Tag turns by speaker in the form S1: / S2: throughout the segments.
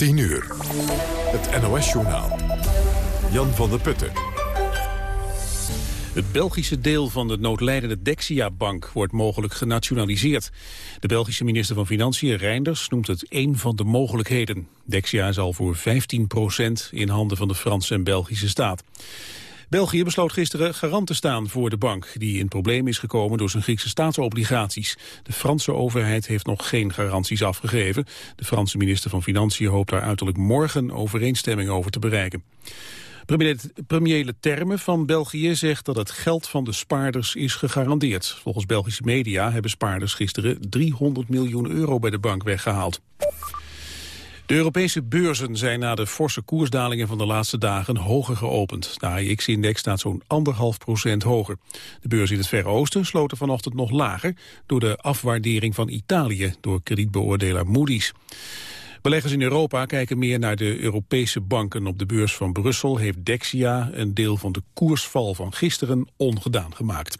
S1: 10 uur. Het NOS-journaal. Jan van der Putten.
S2: Het Belgische deel van de noodlijdende Dexia-bank wordt mogelijk genationaliseerd. De Belgische minister van Financiën, Reinders, noemt het één van de mogelijkheden. Dexia zal voor 15% in handen van de Franse en Belgische staat. België besloot gisteren garant te staan voor de bank... die in probleem is gekomen door zijn Griekse staatsobligaties. De Franse overheid heeft nog geen garanties afgegeven. De Franse minister van Financiën hoopt daar uiterlijk morgen overeenstemming over te bereiken. Premier Terme van België zegt dat het geld van de spaarders is gegarandeerd. Volgens Belgische media hebben spaarders gisteren 300 miljoen euro bij de bank weggehaald. De Europese beurzen zijn na de forse koersdalingen van de laatste dagen hoger geopend. De AIX-index staat zo'n anderhalf procent hoger. De beurs in het Verre Oosten sloten vanochtend nog lager... door de afwaardering van Italië door kredietbeoordelaar Moody's. Beleggers in Europa kijken meer naar de Europese banken. Op de beurs van Brussel heeft Dexia een deel van de koersval van gisteren ongedaan gemaakt.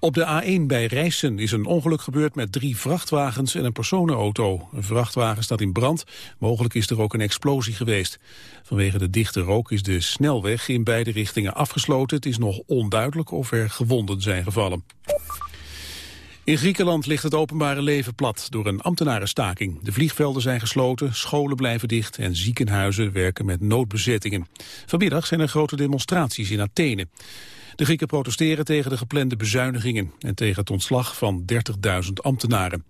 S2: Op de A1 bij Rijssen is een ongeluk gebeurd met drie vrachtwagens en een personenauto. Een vrachtwagen staat in brand. Mogelijk is er ook een explosie geweest. Vanwege de dichte rook is de snelweg in beide richtingen afgesloten. Het is nog onduidelijk of er gewonden zijn gevallen. In Griekenland ligt het openbare leven plat door een ambtenarenstaking. De vliegvelden zijn gesloten, scholen blijven dicht en ziekenhuizen werken met noodbezettingen. Vanmiddag zijn er grote demonstraties in Athene. De Grieken protesteren tegen de geplande bezuinigingen en tegen het ontslag van 30.000 ambtenaren.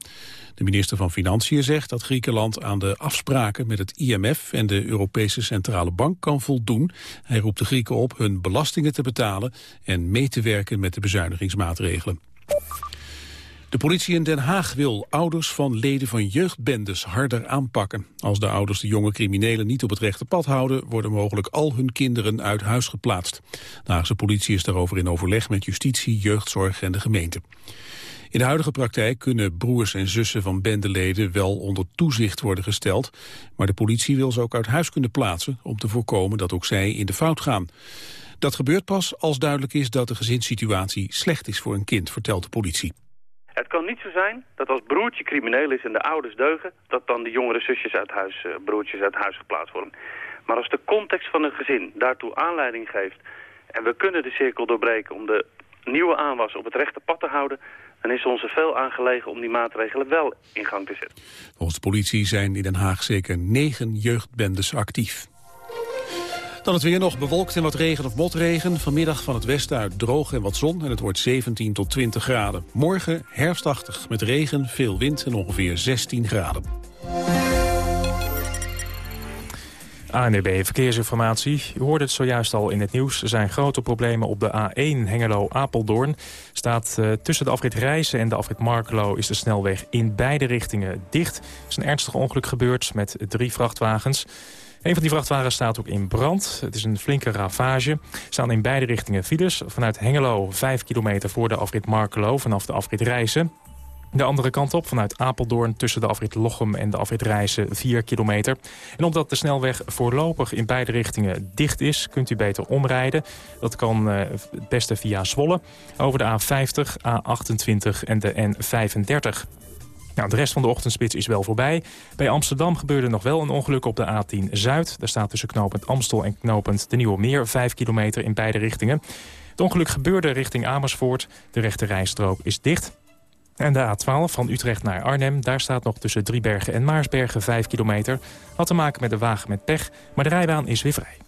S2: De minister van Financiën zegt dat Griekenland aan de afspraken met het IMF en de Europese Centrale Bank kan voldoen. Hij roept de Grieken op hun belastingen te betalen en mee te werken met de bezuinigingsmaatregelen. De politie in Den Haag wil ouders van leden van jeugdbendes harder aanpakken. Als de ouders de jonge criminelen niet op het rechte pad houden... worden mogelijk al hun kinderen uit huis geplaatst. De Haagse politie is daarover in overleg met justitie, jeugdzorg en de gemeente. In de huidige praktijk kunnen broers en zussen van bendeleden wel onder toezicht worden gesteld, maar de politie wil ze ook uit huis kunnen plaatsen om te voorkomen dat ook zij in de fout gaan. Dat gebeurt pas als duidelijk is dat de gezinssituatie slecht is voor een kind, vertelt de politie.
S3: Het kan niet zo zijn dat als broertje crimineel is en de ouders deugen... dat dan de jongere zusjes uit huis, uh, broertjes uit huis geplaatst worden. Maar als de context van een gezin daartoe aanleiding geeft... en we kunnen de cirkel doorbreken om de nieuwe aanwas op het rechte pad te houden... dan is onze veel aangelegen om die maatregelen wel in gang te zetten.
S2: Volgens de politie zijn in Den Haag zeker negen jeugdbendes actief. Dan het weer nog bewolkt en wat regen of motregen. Vanmiddag van het westen uit droog en wat zon en het wordt 17 tot 20 graden. Morgen herfstachtig met regen, veel wind en ongeveer 16 graden.
S4: ANDB Verkeersinformatie. U hoorde het zojuist al in het nieuws. Er zijn grote problemen op de A1 Hengelo-Apeldoorn. Staat uh, tussen de afrit Rijssen en de afrit Markelo is de snelweg in beide richtingen dicht. Er is een ernstig ongeluk gebeurd met drie vrachtwagens. Een van die vrachtwagens staat ook in brand. Het is een flinke ravage. Er staan in beide richtingen files. Vanuit Hengelo 5 kilometer voor de afrit Markelo vanaf de afrit Rijssen. De andere kant op, vanuit Apeldoorn tussen de afrit Lochem en de afrit Rijssen 4 kilometer. En omdat de snelweg voorlopig in beide richtingen dicht is, kunt u beter omrijden. Dat kan uh, het beste via Zwolle, over de A50, A28 en de N35. Nou, de rest van de ochtendspits is wel voorbij. Bij Amsterdam gebeurde nog wel een ongeluk op de A10 Zuid. Daar staat tussen knooppunt Amstel en knooppunt de Nieuwe Meer 5 kilometer in beide richtingen. Het ongeluk gebeurde richting Amersfoort. De rechte rijstrook is dicht. En de A12 van Utrecht naar Arnhem, daar staat nog tussen Driebergen en Maarsbergen 5 kilometer. Had te maken met de wagen met pech, maar de rijbaan is weer vrij.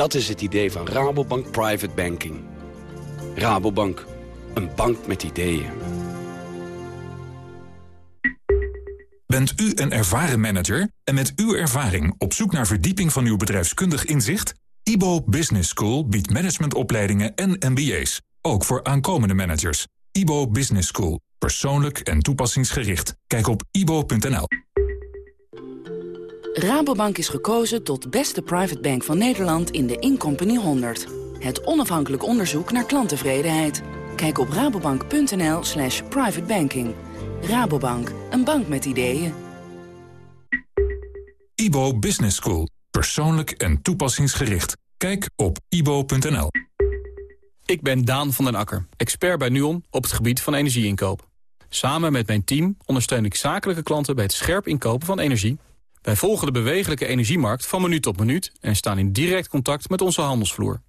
S5: Dat is het idee van Rabobank Private Banking. Rabobank, een bank met ideeën.
S6: Bent u een ervaren manager en met uw ervaring op zoek naar verdieping van uw bedrijfskundig inzicht? IBO Business School biedt managementopleidingen en MBA's, ook voor aankomende managers. IBO Business School. Persoonlijk en toepassingsgericht. Kijk op ibo.nl.
S7: Rabobank is gekozen tot beste private bank van Nederland in de Incompany 100. Het onafhankelijk onderzoek naar klanttevredenheid. Kijk op rabobank.nl slash privatebanking. Rabobank, een bank met ideeën.
S6: IBO Business School. Persoonlijk en toepassingsgericht. Kijk op ibo.nl.
S8: Ik ben Daan van den Akker, expert bij NUON op het gebied van energieinkoop. Samen met mijn team ondersteun ik zakelijke klanten bij het scherp inkopen van energie. Wij volgen de bewegelijke energiemarkt van minuut tot minuut... en staan in direct contact met onze handelsvloer.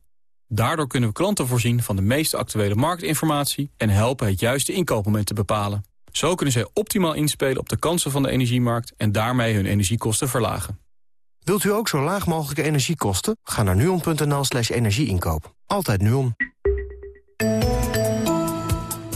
S8: Daardoor kunnen we klanten voorzien van de meest actuele marktinformatie... en helpen het juiste inkoopmoment te bepalen. Zo kunnen zij optimaal inspelen op de kansen van de energiemarkt... en daarmee hun energiekosten verlagen.
S9: Wilt u ook zo laag mogelijke energiekosten? Ga naar nuon.nl slash energieinkoop. Altijd Nuon.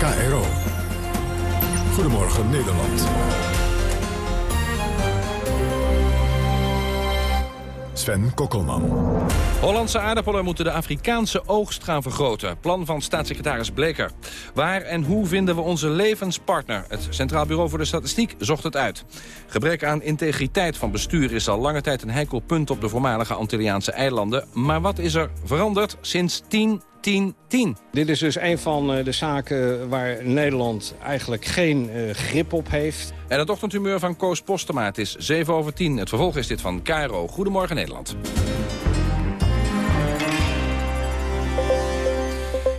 S1: KRO. Goedemorgen Nederland. Sven Kokkelman.
S10: Hollandse aardappelen moeten de Afrikaanse oogst gaan vergroten. Plan van staatssecretaris Bleker. Waar en hoe vinden we onze levenspartner? Het Centraal Bureau voor de Statistiek zocht het uit. Gebrek aan integriteit van bestuur is al lange tijd een heikel punt op de voormalige Antilliaanse eilanden. Maar wat is er veranderd sinds 10 10, 10.
S11: Dit is dus een van eh, de zaken waar Nederland eigenlijk geen uh, grip op heeft.
S10: En het ochtendhumeur van Koos Postema. Het is 7 over 10. Het vervolg is dit van Cairo. Goedemorgen Nederland.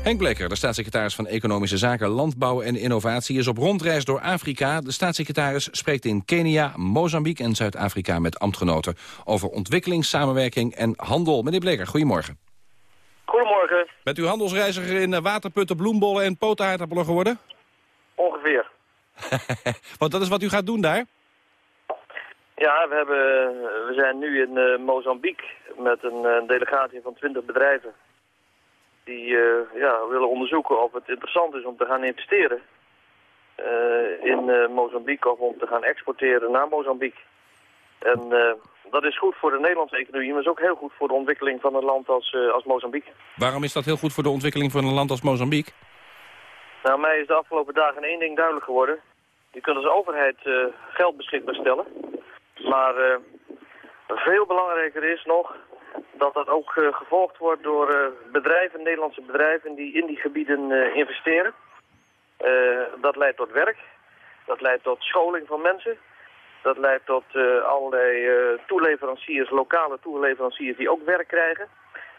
S10: Henk Bleker, de staatssecretaris van Economische Zaken, Landbouw en Innovatie... is op rondreis door Afrika. De staatssecretaris spreekt in Kenia, Mozambique en Zuid-Afrika... met ambtgenoten over ontwikkelingssamenwerking en handel. Meneer Bleker, goedemorgen.
S12: Goedemorgen.
S10: Bent u handelsreiziger in eh, waterputten, bloembollen en potaardappelen geworden?
S12: Ongeveer.
S10: Want dat is wat u gaat doen daar?
S12: Ja, we, hebben, we zijn nu in uh, Mozambique met een delegatie van 20 bedrijven. Die uh, ja, willen onderzoeken of het interessant is om te gaan investeren in Mozambique of om te gaan exporteren naar Mozambique. En dat is goed voor de Nederlandse economie, maar is ook heel goed voor de ontwikkeling van een land als, uh, als Mozambique.
S10: Waarom is dat heel goed voor de ontwikkeling van een land als Mozambique?
S12: Nou, mij is de afgelopen dagen één ding duidelijk geworden. Je kunt als overheid uh, geld beschikbaar stellen. Maar uh, veel belangrijker is nog dat dat ook gevolgd wordt door bedrijven, Nederlandse bedrijven, die in die gebieden investeren. dat leidt tot werk. Dat leidt tot scholing van mensen. Dat leidt tot uh, allerlei uh, toeleveranciers, lokale toeleveranciers die ook werk krijgen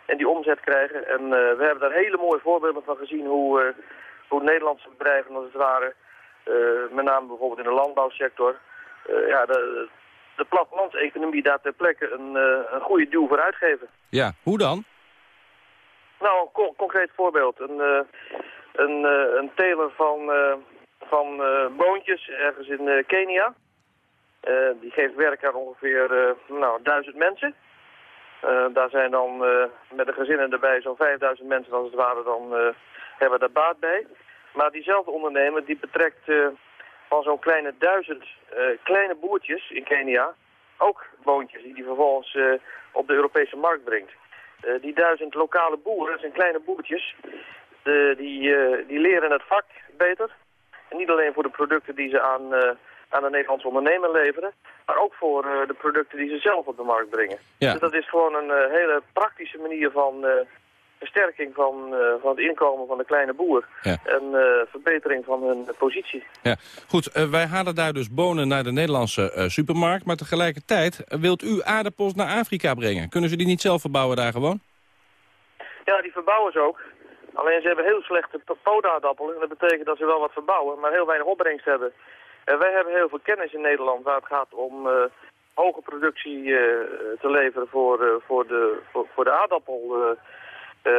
S12: en die omzet krijgen. En uh, we hebben daar hele mooie voorbeelden van gezien hoe, hoe Nederlandse bedrijven als het ware, met name bijvoorbeeld in de landbouwsector, ja, de, de plattelandseconomie daar ter plekke een, een goede duw voor uitgeven.
S10: Ja, hoe dan?
S12: Nou, een concreet voorbeeld. Een, een, een teler van, van boontjes ergens in Kenia. Uh, die geeft werk aan ongeveer uh, nou, duizend mensen. Uh, daar zijn dan met de gezinnen erbij zo'n 5000 mensen als het ware dan hebben daar baat bij. Maar diezelfde ondernemer die betrekt van zo'n kleine duizend kleine boertjes in Kenia ook boontjes die hij vervolgens op de Europese markt brengt. die duizend lokale boeren, dat zijn kleine boertjes, de, die, die leren het vak beter. En niet alleen voor de producten die ze aan aan de Nederlandse ondernemer leveren. Maar ook voor uh, de producten die ze zelf op de markt brengen.
S10: Ja.
S12: Dus dat is gewoon een uh, hele praktische manier van uh, versterking van, van het inkomen van de kleine boer.
S10: Ja.
S12: En verbetering van hun positie.
S10: Ja. Goed, wij halen daar dus bonen naar de Nederlandse supermarkt. Maar tegelijkertijd wilt u aardappels naar Afrika brengen. Kunnen ze die niet zelf verbouwen daar gewoon?
S12: Ja, die verbouwen ze ook. Alleen ze hebben heel slechte podaardappelen. Dat betekent dat ze wel wat verbouwen, maar heel weinig opbrengst hebben. En wij hebben heel veel kennis in Nederland waar het gaat om uh, hoge productie uh, te leveren voor, uh, voor, de, voor, voor, de aardappel.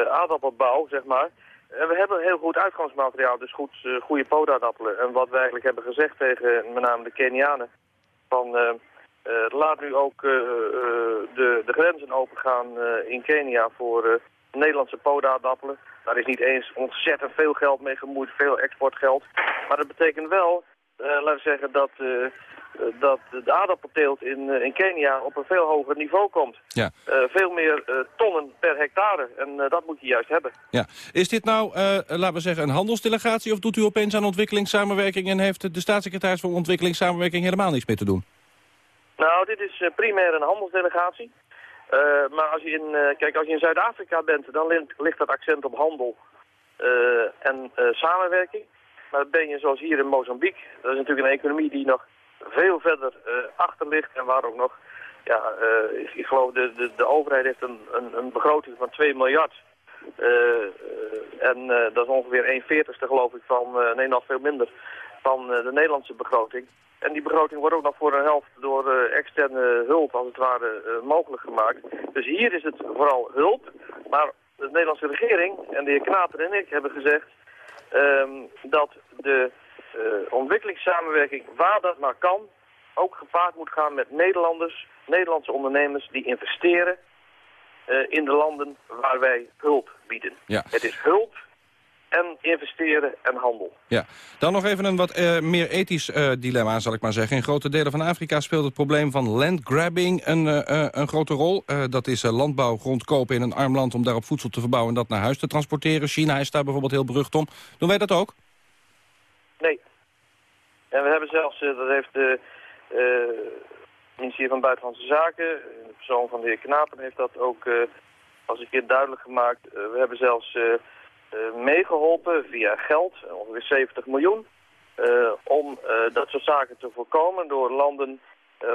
S12: aardappelbouw, zeg maar. En we hebben heel goed uitgangsmateriaal, dus goed, goede poodaardappelen. En wat we eigenlijk hebben gezegd tegen met name de Kenianen, van laat nu ook de, de grenzen opengaan in Kenia voor Nederlandse poodaardappelen. Daar is niet eens ontzettend veel geld mee gemoeid, veel exportgeld. Maar dat betekent wel, laten we zeggen, dat eh, dat de aardappelteelt in, eh, in Kenia op een veel hoger niveau komt.
S10: Ja.
S12: Eh, veel meer tonnen per hectare. En dat moet je juist hebben.
S10: Ja. Is dit nou, laten we zeggen, een handelsdelegatie... of doet u opeens aan ontwikkelingssamenwerking... en heeft de staatssecretaris voor ontwikkelingssamenwerking helemaal niets mee te doen?
S12: Nou, dit is primair een handelsdelegatie. maar als je in, kijk, als je in Zuid-Afrika bent, dan ligt dat accent op handel en samenwerking. Maar ben je zoals hier in Mozambique, dat is natuurlijk een economie die nog veel verder uh, achter ligt en waar ook nog, ja, uh, ik, geloof de, de, de overheid heeft een, een, begroting van 2 miljard. Uh, en dat is ongeveer 1 veertigste geloof ik van, nee nog veel minder, van de Nederlandse begroting. En die begroting wordt ook nog voor een helft door externe hulp als het ware mogelijk gemaakt. Dus hier is het vooral hulp, maar de Nederlandse regering en de heer Knaper en ik hebben gezegd um, dat de uh, ontwikkelingssamenwerking, waar dat maar kan, ook gepaard moet gaan met Nederlanders, Nederlandse ondernemers die investeren uh, in de landen waar wij hulp bieden.
S10: Ja.
S12: Het is hulp en investeren en handel.
S10: Ja, dan nog even een wat uh, meer ethisch uh, dilemma, zal ik maar zeggen. In grote delen van Afrika speelt het probleem van landgrabbing een, uh, een grote rol. dat is landbouwgrond kopen in een arm land om daarop voedsel te verbouwen... en dat naar huis te transporteren. China is daar bijvoorbeeld heel berucht om. Doen wij dat ook?
S12: Nee. En we hebben zelfs, eh, dat heeft de ministerie van Buitenlandse Zaken, de persoon van de heer Knapen heeft dat ook als een keer duidelijk gemaakt. we hebben zelfs meegeholpen via geld, ongeveer 70 miljoen, om dat soort zaken te voorkomen door landen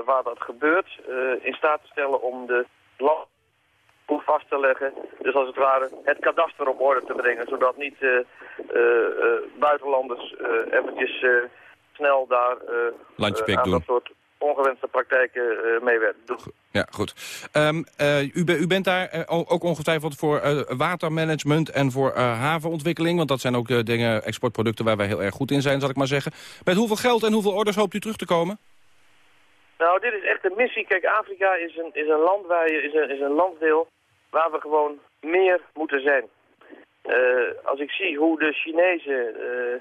S12: waar dat gebeurt in staat te stellen om de land goed vast te leggen. Dus als het ware het kadaster op orde te brengen, zodat niet uh, uh, buitenlanders eventjes snel daar aan dat soort ongewenste praktijken mee werden doen.
S10: Ja, goed. Um, u, u, bent daar ook ongetwijfeld voor watermanagement en voor havenontwikkeling. Want dat zijn ook dingen, exportproducten waar wij heel erg goed in zijn, zal ik maar zeggen. Met hoeveel geld en hoeveel orders hoopt u terug te komen?
S12: Nou, dit is echt een missie. Kijk, Afrika is een, is een land waar je, is een, is een landsdeel waar we gewoon meer moeten zijn. Uh, als ik zie hoe de Chinezen, uh,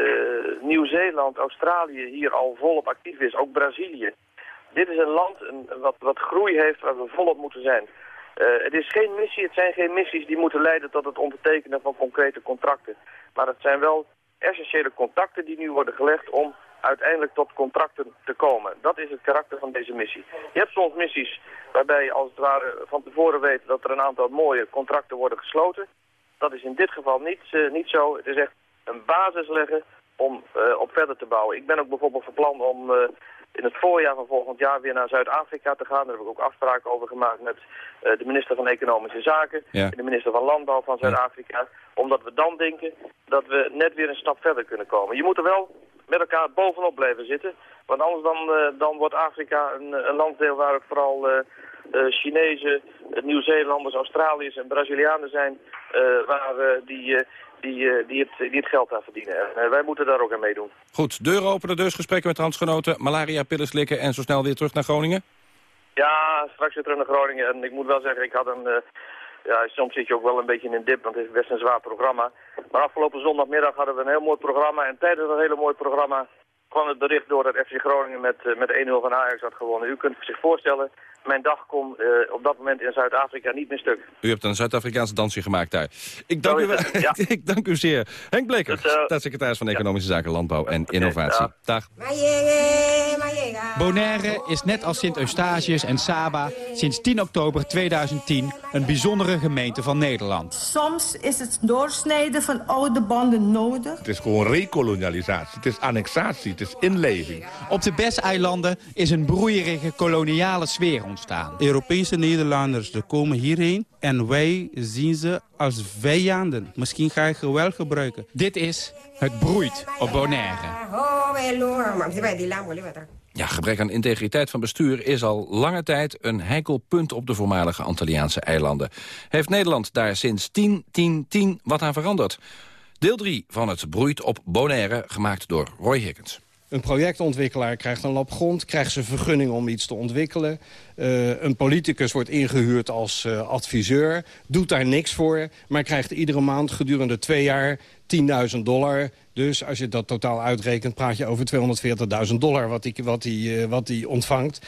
S12: uh, Nieuw-Zeeland, Australië hier al volop actief is, ook Brazilië. Dit is een land een, wat, wat groei heeft waar we volop moeten zijn. het is geen missie, het zijn geen missies die moeten leiden tot het ondertekenen van concrete contracten. Maar het zijn wel essentiële contacten die nu worden gelegd om uiteindelijk tot contracten te komen. Dat is het karakter van deze missie. Je hebt soms missies waarbij je als het ware van tevoren weet dat er een aantal mooie contracten worden gesloten. Dat is in dit geval niet, uh, niet zo. Het is echt een basis leggen om uh, op verder te bouwen. Ik ben ook bijvoorbeeld van plan om uh, in het voorjaar van volgend jaar weer naar Zuid-Afrika te gaan. Daar heb ik ook afspraken over gemaakt met de minister van Economische Zaken
S10: ja.
S12: en de minister van Landbouw van Zuid-Afrika. Omdat we dan denken dat we net weer een stap verder kunnen komen. Je moet er wel met elkaar bovenop blijven zitten. Want anders dan, uh, dan wordt Afrika een, een landdeel waar het vooral uh, Chinezen, Nieuw-Zeelanders, Australiërs en Brazilianen zijn... waar die, die, die, het, die het geld aan verdienen. En wij moeten daar ook aan meedoen.
S10: Goed, deuren openen dus, gesprekken met transgenoten, malaria, pillen slikken en zo snel weer terug naar Groningen?
S12: Ja, straks weer terug naar Groningen. En ik moet wel zeggen, ik had een ja, soms zit je ook wel een beetje in een dip, want het is best een zwaar programma. Maar afgelopen zondagmiddag hadden we een heel mooi programma. En tijdens dat hele mooie programma kwam het bericht door dat FC Groningen met, uh, met 1-0 van Ajax had gewonnen. U kunt zich voorstellen, mijn dag kon uh, op dat moment in Zuid-Afrika niet meer stuk.
S10: U hebt een Zuid-Afrikaanse dansje gemaakt daar. Ik dank, u, wel, ja. ik dank u zeer. Henk Bleker, dus, uh, staatssecretaris van Economische Zaken, Landbouw en Innovatie. Ja. Dag.
S13: Bonaire is net als Sint-Eustatius en Saba sinds 10 oktober 2010 een bijzondere gemeente van Nederland.
S14: Soms is het doorsnijden van oude banden nodig.
S15: Het is gewoon rekolonialisatie, het is annexatie, het is inleving.
S13: Op de Bes-eilanden is een broeierige koloniale sfeer ontstaan.
S16: Europese Nederlanders komen hierheen en wij zien ze als vijanden. Misschien ga je geweld gebruiken.
S13: Dit is Het Broeit op Bonaire.
S10: Ja, gebrek aan integriteit van bestuur is al lange tijd een heikel punt op de voormalige Antilliaanse eilanden. Heeft Nederland daar sinds 10, 10, 10 wat aan veranderd? Deel 3 van het Broeit op Bonaire, gemaakt door Roy Hickens.
S11: Een projectontwikkelaar krijgt een lap grond, krijgt zijn vergunning om iets te ontwikkelen. Uh, een politicus wordt ingehuurd als uh, adviseur, doet daar niks voor... maar krijgt iedere maand gedurende twee jaar 10.000 dollar. Dus als je dat totaal uitrekent, praat je over 240.000 dollar... wat hij wat uh, wat die ontvangt,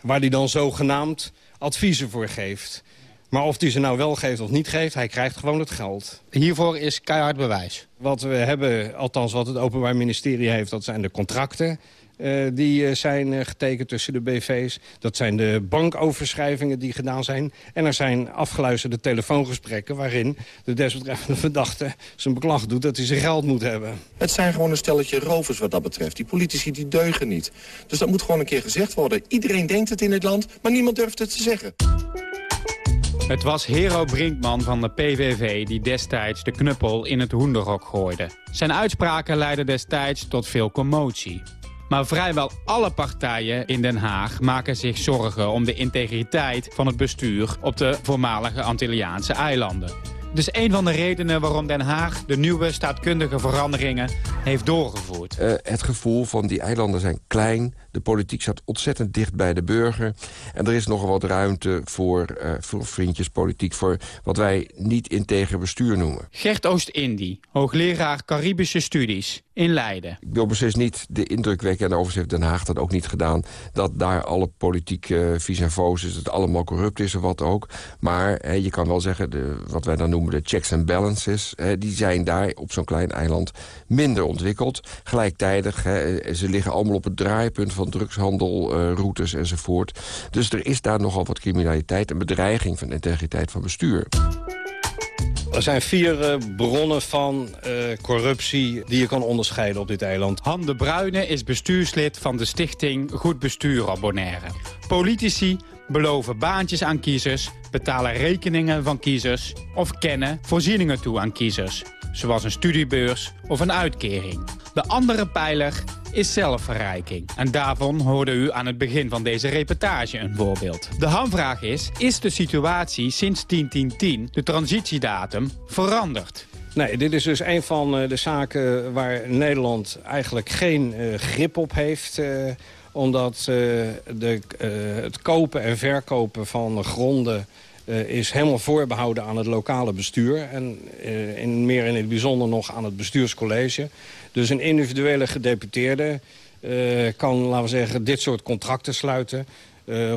S11: waar hij dan zogenaamd adviezen voor geeft. Maar of hij ze nou wel geeft of niet geeft, hij krijgt gewoon het geld.
S13: Hiervoor is keihard bewijs.
S11: Wat we hebben, althans wat het Openbaar Ministerie heeft, dat zijn de contracten. Uh, die uh, zijn uh, getekend tussen de BV's. Dat zijn de bankoverschrijvingen die gedaan zijn. En er zijn afgeluisterde telefoongesprekken... waarin de desbetreffende verdachte zijn beklag doet dat hij zijn geld moet hebben.
S17: Het zijn gewoon een stelletje rovers wat dat betreft. Die politici die deugen niet. Dus dat moet gewoon een keer gezegd worden. Iedereen denkt het in het land, maar niemand durft het te zeggen.
S13: Het was Hero Brinkman van de PVV die destijds de knuppel in het hoenderhok gooide. Zijn uitspraken leidden destijds tot veel commotie. Maar vrijwel alle partijen in Den Haag maken zich zorgen om de integriteit van het bestuur op de voormalige Antilliaanse eilanden. Dus een van de redenen waarom Den Haag de nieuwe staatkundige veranderingen heeft doorgevoerd.
S18: Uh, het gevoel van die eilanden zijn klein, de politiek staat ontzettend dicht bij de burger. En er is nogal wat ruimte voor, uh, voor vriendjespolitiek... voor wat wij niet integer bestuur noemen.
S13: Gert Oost-Indie, hoogleraar Caribische Studies in Leiden.
S18: Ik wil precies niet de indruk wekken, en overigens heeft Den Haag dat ook niet gedaan... dat daar alle politiek uh, vis en foos is, dat het allemaal corrupt is of wat ook. Maar je kan wel zeggen, de, wat wij dan noemen de checks and balances... Hè, die zijn daar op zo'n klein eiland minder ontwikkeld. Gelijktijdig, hè, ze liggen allemaal op het draaipunt van drugshandel, uh, routes enzovoort. Dus er is daar nogal wat criminaliteit en bedreiging van de integriteit van bestuur.
S11: Er zijn vier uh, bronnen van uh, corruptie die je kan onderscheiden op dit eiland.
S13: Han de Bruyne is bestuurslid van de stichting Goed Bestuur op Bonaire. Politici beloven baantjes aan kiezers, betalen rekeningen van kiezers... of kennen voorzieningen toe aan kiezers, zoals een studiebeurs of een uitkering. De andere pijler is zelfverrijking. En daarvan hoorde u aan het begin van deze reportage een voorbeeld. De hamvraag is, is de situatie sinds 10-10-10, de transitiedatum, veranderd?
S11: Nee, dit is dus een van de zaken waar Nederland eigenlijk geen uh, grip op heeft... Omdat uh, de, het kopen en verkopen van gronden uh, is helemaal voorbehouden aan het lokale bestuur. En meer in het bijzonder nog aan het bestuurscollege. Dus een individuele gedeputeerde kan, laten we zeggen, dit soort contracten sluiten.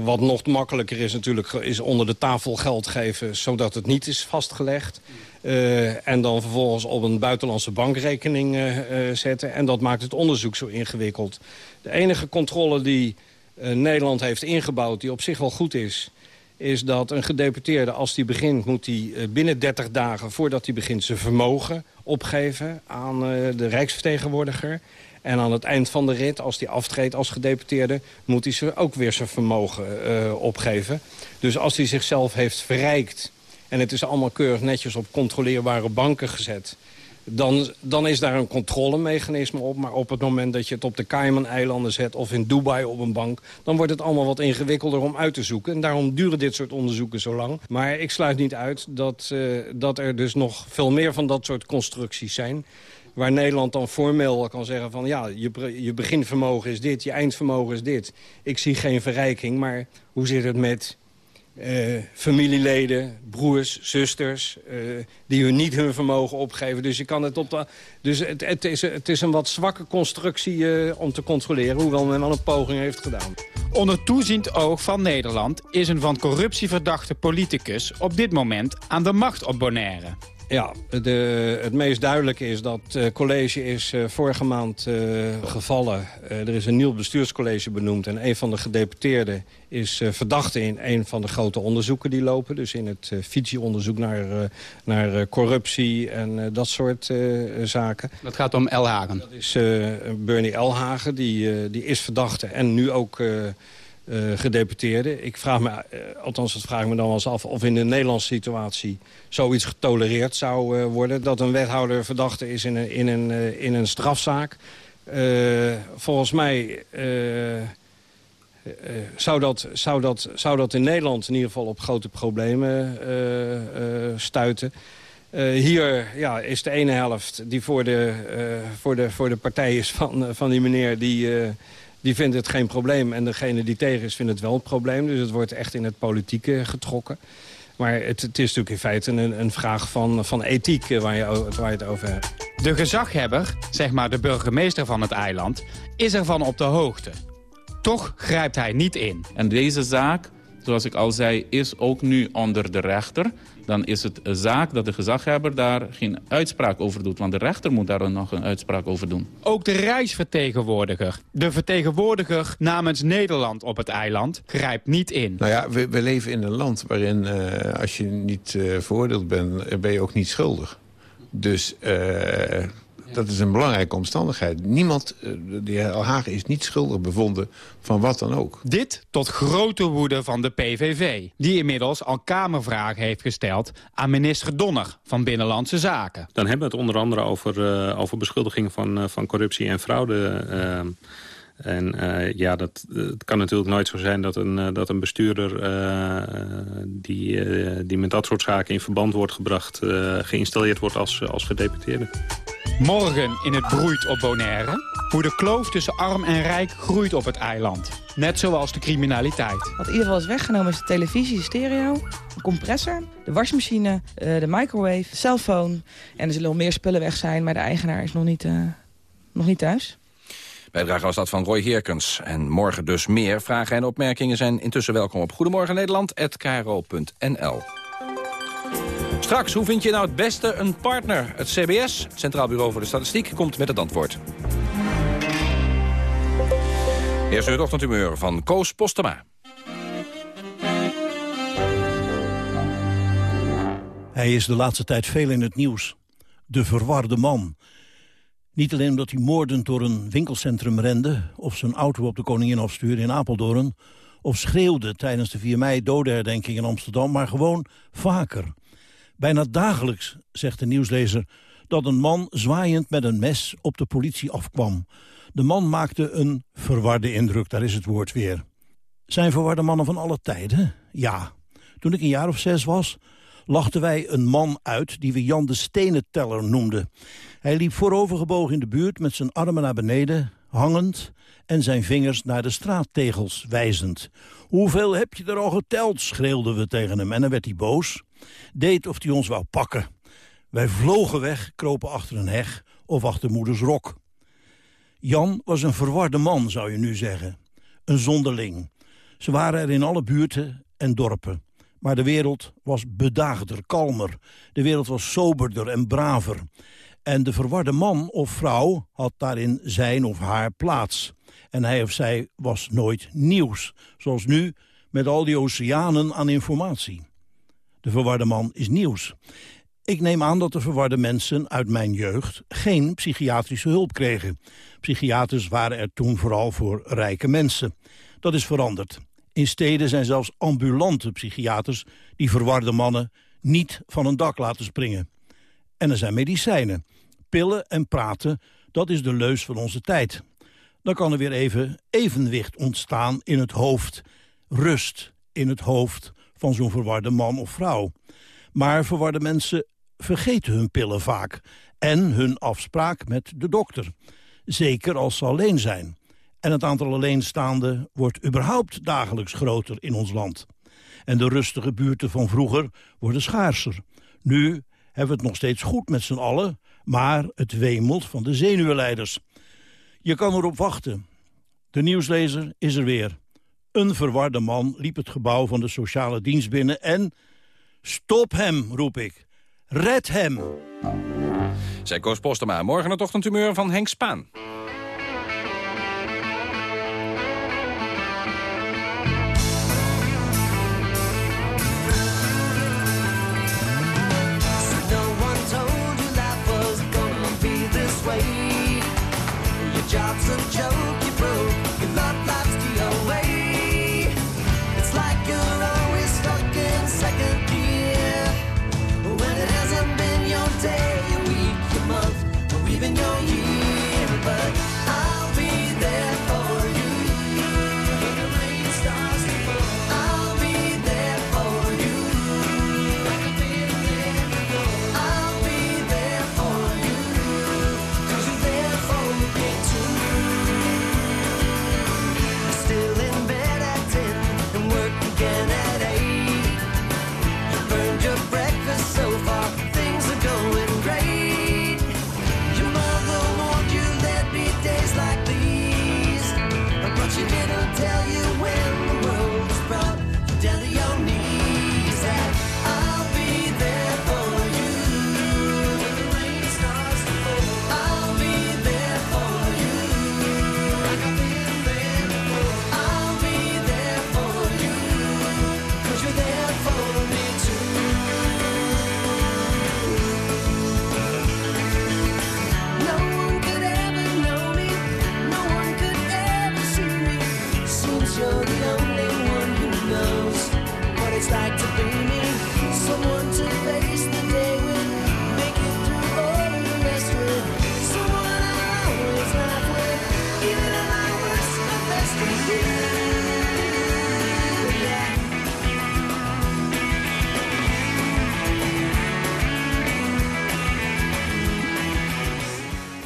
S11: Wat nog makkelijker is natuurlijk, is onder de tafel geld geven... zodat het niet is vastgelegd. Uh, en dan vervolgens op een buitenlandse bankrekening uh, zetten. En dat maakt het onderzoek zo ingewikkeld. De enige controle die Nederland heeft ingebouwd, die op zich wel goed is is dat een gedeputeerde, als die begint... moet hij binnen 30 dagen, voordat hij begint, zijn vermogen opgeven... aan de Rijksvertegenwoordiger. En aan het eind van de rit, als hij aftreedt als gedeputeerde... moet hij ze ook weer zijn vermogen opgeven. Dus als hij zichzelf heeft verrijkt... en het is allemaal keurig netjes op controleerbare banken gezet... Dan, dan is daar een controlemechanisme op. Maar op het moment dat je het op de Cayman-eilanden zet... of in Dubai op een bank... dan wordt het allemaal wat ingewikkelder om uit te zoeken. En daarom duren dit soort onderzoeken zo lang. Maar ik sluit niet uit dat, uh, dat er dus nog veel meer van dat soort constructies zijn waar Nederland dan formeel kan zeggen van... ja, je, je beginvermogen is dit, je eindvermogen is dit. Ik zie geen verrijking, maar hoe zit het met uh, familieleden, broers, zusters... Uh, die hun niet hun vermogen opgeven. Dus, je kan het, op dus het, het, is, het is een wat zwakke constructie uh, om te controleren... hoewel men wel een poging heeft gedaan.
S13: Onder toeziend oog van Nederland is een van corruptie verdachte politicus... op dit moment aan de macht op Bonaire.
S11: Ja, de, het meest duidelijke is dat het uh, college is uh, vorige maand uh, gevallen. er is een nieuw bestuurscollege benoemd. En een van de gedeputeerden is verdachte in een van de grote onderzoeken die lopen. Dus in het Fiji-onderzoek naar, naar corruptie en dat soort zaken.
S13: Dat gaat om Elhagen?
S11: Dat is Bernie Elhagen, die, die is verdachte en nu ook... Uh, gedeputeerde. Ik vraag me, uh, althans dat vraag ik me dan wel eens af... of in de Nederlandse situatie zoiets getolereerd zou uh, worden... dat een wethouder verdachte is in een, in een, in een strafzaak... volgens mij zou, dat, zou, dat, zou dat in Nederland in ieder geval op grote problemen stuiten. hier ja, is de ene helft die voor de, voor de, voor de partij is van, van die meneer... die, die vindt het geen probleem. En degene die tegen is, vindt het wel een probleem. Dus het wordt echt in het politieke getrokken. Maar het, het is natuurlijk in feite een, een vraag van, van ethiek eh, waar je, waar je het over hebt.
S13: De gezaghebber, zeg maar de burgemeester van het eiland, is ervan op de hoogte. Toch grijpt hij niet in.
S19: En deze zaak, zoals ik al zei, is ook nu onder de rechter dan is het een zaak dat de gezaghebber daar geen uitspraak over doet. Want de rechter moet daar nog een uitspraak over doen.
S13: Ook de reisvertegenwoordiger, de vertegenwoordiger namens Nederland op het eiland, grijpt niet in.
S20: Nou ja, we, we leven in een land waarin uh, als je niet uh, veroordeeld bent, ben je ook niet schuldig. Dus uh, dat is een belangrijke omstandigheid. Niemand, eh, de heer Hagen is niet schuldig bevonden van wat dan ook.
S13: Dit tot grote woede van de PVV. Die inmiddels al Kamervragen heeft gesteld aan minister Donner van Binnenlandse Zaken.
S21: Dan hebben we het onder andere over, uh, over beschuldigingen van, uh, van corruptie en fraude... Uh, en uh, ja, dat, het kan natuurlijk nooit zo zijn dat een, uh, dat een bestuurder uh, die, die met dat soort zaken in verband wordt gebracht... geïnstalleerd wordt als, als gedeputeerde.
S13: Morgen in het Broeit op Bonaire. Hoe de kloof tussen arm en rijk groeit op het eiland. Net zoals de criminaliteit.
S22: Wat in ieder geval is weggenomen is de televisie, de stereo, een compressor, de wasmachine, de microwave, de cellphone. En er zullen wel meer spullen weg zijn, maar de eigenaar is nog niet, nog niet thuis.
S10: Bijdrage was dat van Roy Heerkens. En morgen dus meer. Vragen en opmerkingen zijn intussen welkom op Goedemorgen Nederland@kro.nl. Straks, hoe vind je nou het beste een partner? Het CBS, het Centraal Bureau voor de Statistiek, komt met het antwoord. Eerst het ochtendhumeur van Koos Postema.
S23: Hij is de laatste tijd veel in het nieuws. De verwarde man. Niet alleen omdat hij moordend door een winkelcentrum rende... of zijn auto op de koningin afstuurde in Apeldoorn... of schreeuwde tijdens de 4 mei dodenherdenking in Amsterdam... maar gewoon vaker. Bijna dagelijks, zegt de nieuwslezer... dat een man zwaaiend met een mes op de politie afkwam. De man maakte een verwarde indruk, daar is het woord weer. Zijn verwarde mannen van alle tijden? Ja. Toen ik een jaar of zes was lachten wij een man uit die we Jan de Stenenteller noemden. Hij liep voorovergebogen in de buurt met zijn armen naar beneden, hangend... en zijn vingers naar de straattegels wijzend. Hoeveel heb je er al geteld, schreeuwden we tegen hem. En dan werd hij boos, deed of hij ons wou pakken. Wij vlogen weg, kropen achter een heg of achter moeders rok. Jan was een verwarde man, zou je nu zeggen. Een zonderling. Ze waren er in alle buurten en dorpen. Maar de wereld was bedaagder, kalmer. De wereld was soberder en braver. En de verwarde man of vrouw had daarin zijn of haar plaats. En hij of zij was nooit nieuws. Zoals nu met al die oceanen aan informatie. De verwarde man is nieuws. Ik neem aan dat de verwarde mensen uit mijn jeugd geen psychiatrische hulp kregen. Psychiaters waren er toen vooral voor rijke mensen. Dat is veranderd. In steden zijn zelfs ambulante psychiaters die verwarde mannen niet van een dak laten springen. En er zijn medicijnen. Pillen en praten, dat is de leus van onze tijd. Dan kan er weer even evenwicht ontstaan in het hoofd. Rust in het hoofd van zo'n verwarde man of vrouw. Maar verwarde mensen vergeten hun pillen vaak. En hun afspraak met de dokter. Zeker als ze alleen zijn. En het aantal alleenstaanden wordt überhaupt dagelijks groter in ons land. En de rustige buurten van vroeger worden schaarser. Nu hebben we het nog steeds goed met z'n allen, maar het wemelt van de zenuwleiders. Je kan erop wachten. De nieuwslezer is er weer. Een verwarde man liep het gebouw van de sociale dienst binnen en... Stop hem, roep ik. Red hem.
S10: Zij Koos Postema. Morgen het ochtendhumeur van Henk Spaan.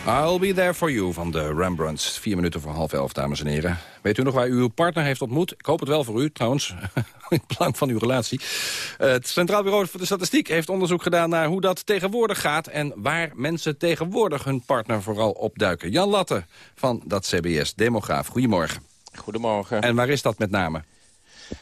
S10: I'll be there for you van de Rembrandts. Vier minuten voor half elf, dames en heren. Weet u nog waar u uw partner heeft ontmoet? Ik hoop het wel voor u, trouwens. In belang van uw relatie. Het Centraal Bureau voor de Statistiek heeft onderzoek gedaan... naar hoe dat tegenwoordig gaat... en waar mensen tegenwoordig hun partner vooral opduiken. Jan Latte van dat CBS, demograaf. Goedemorgen.
S24: Goedemorgen.
S10: En waar is dat met name?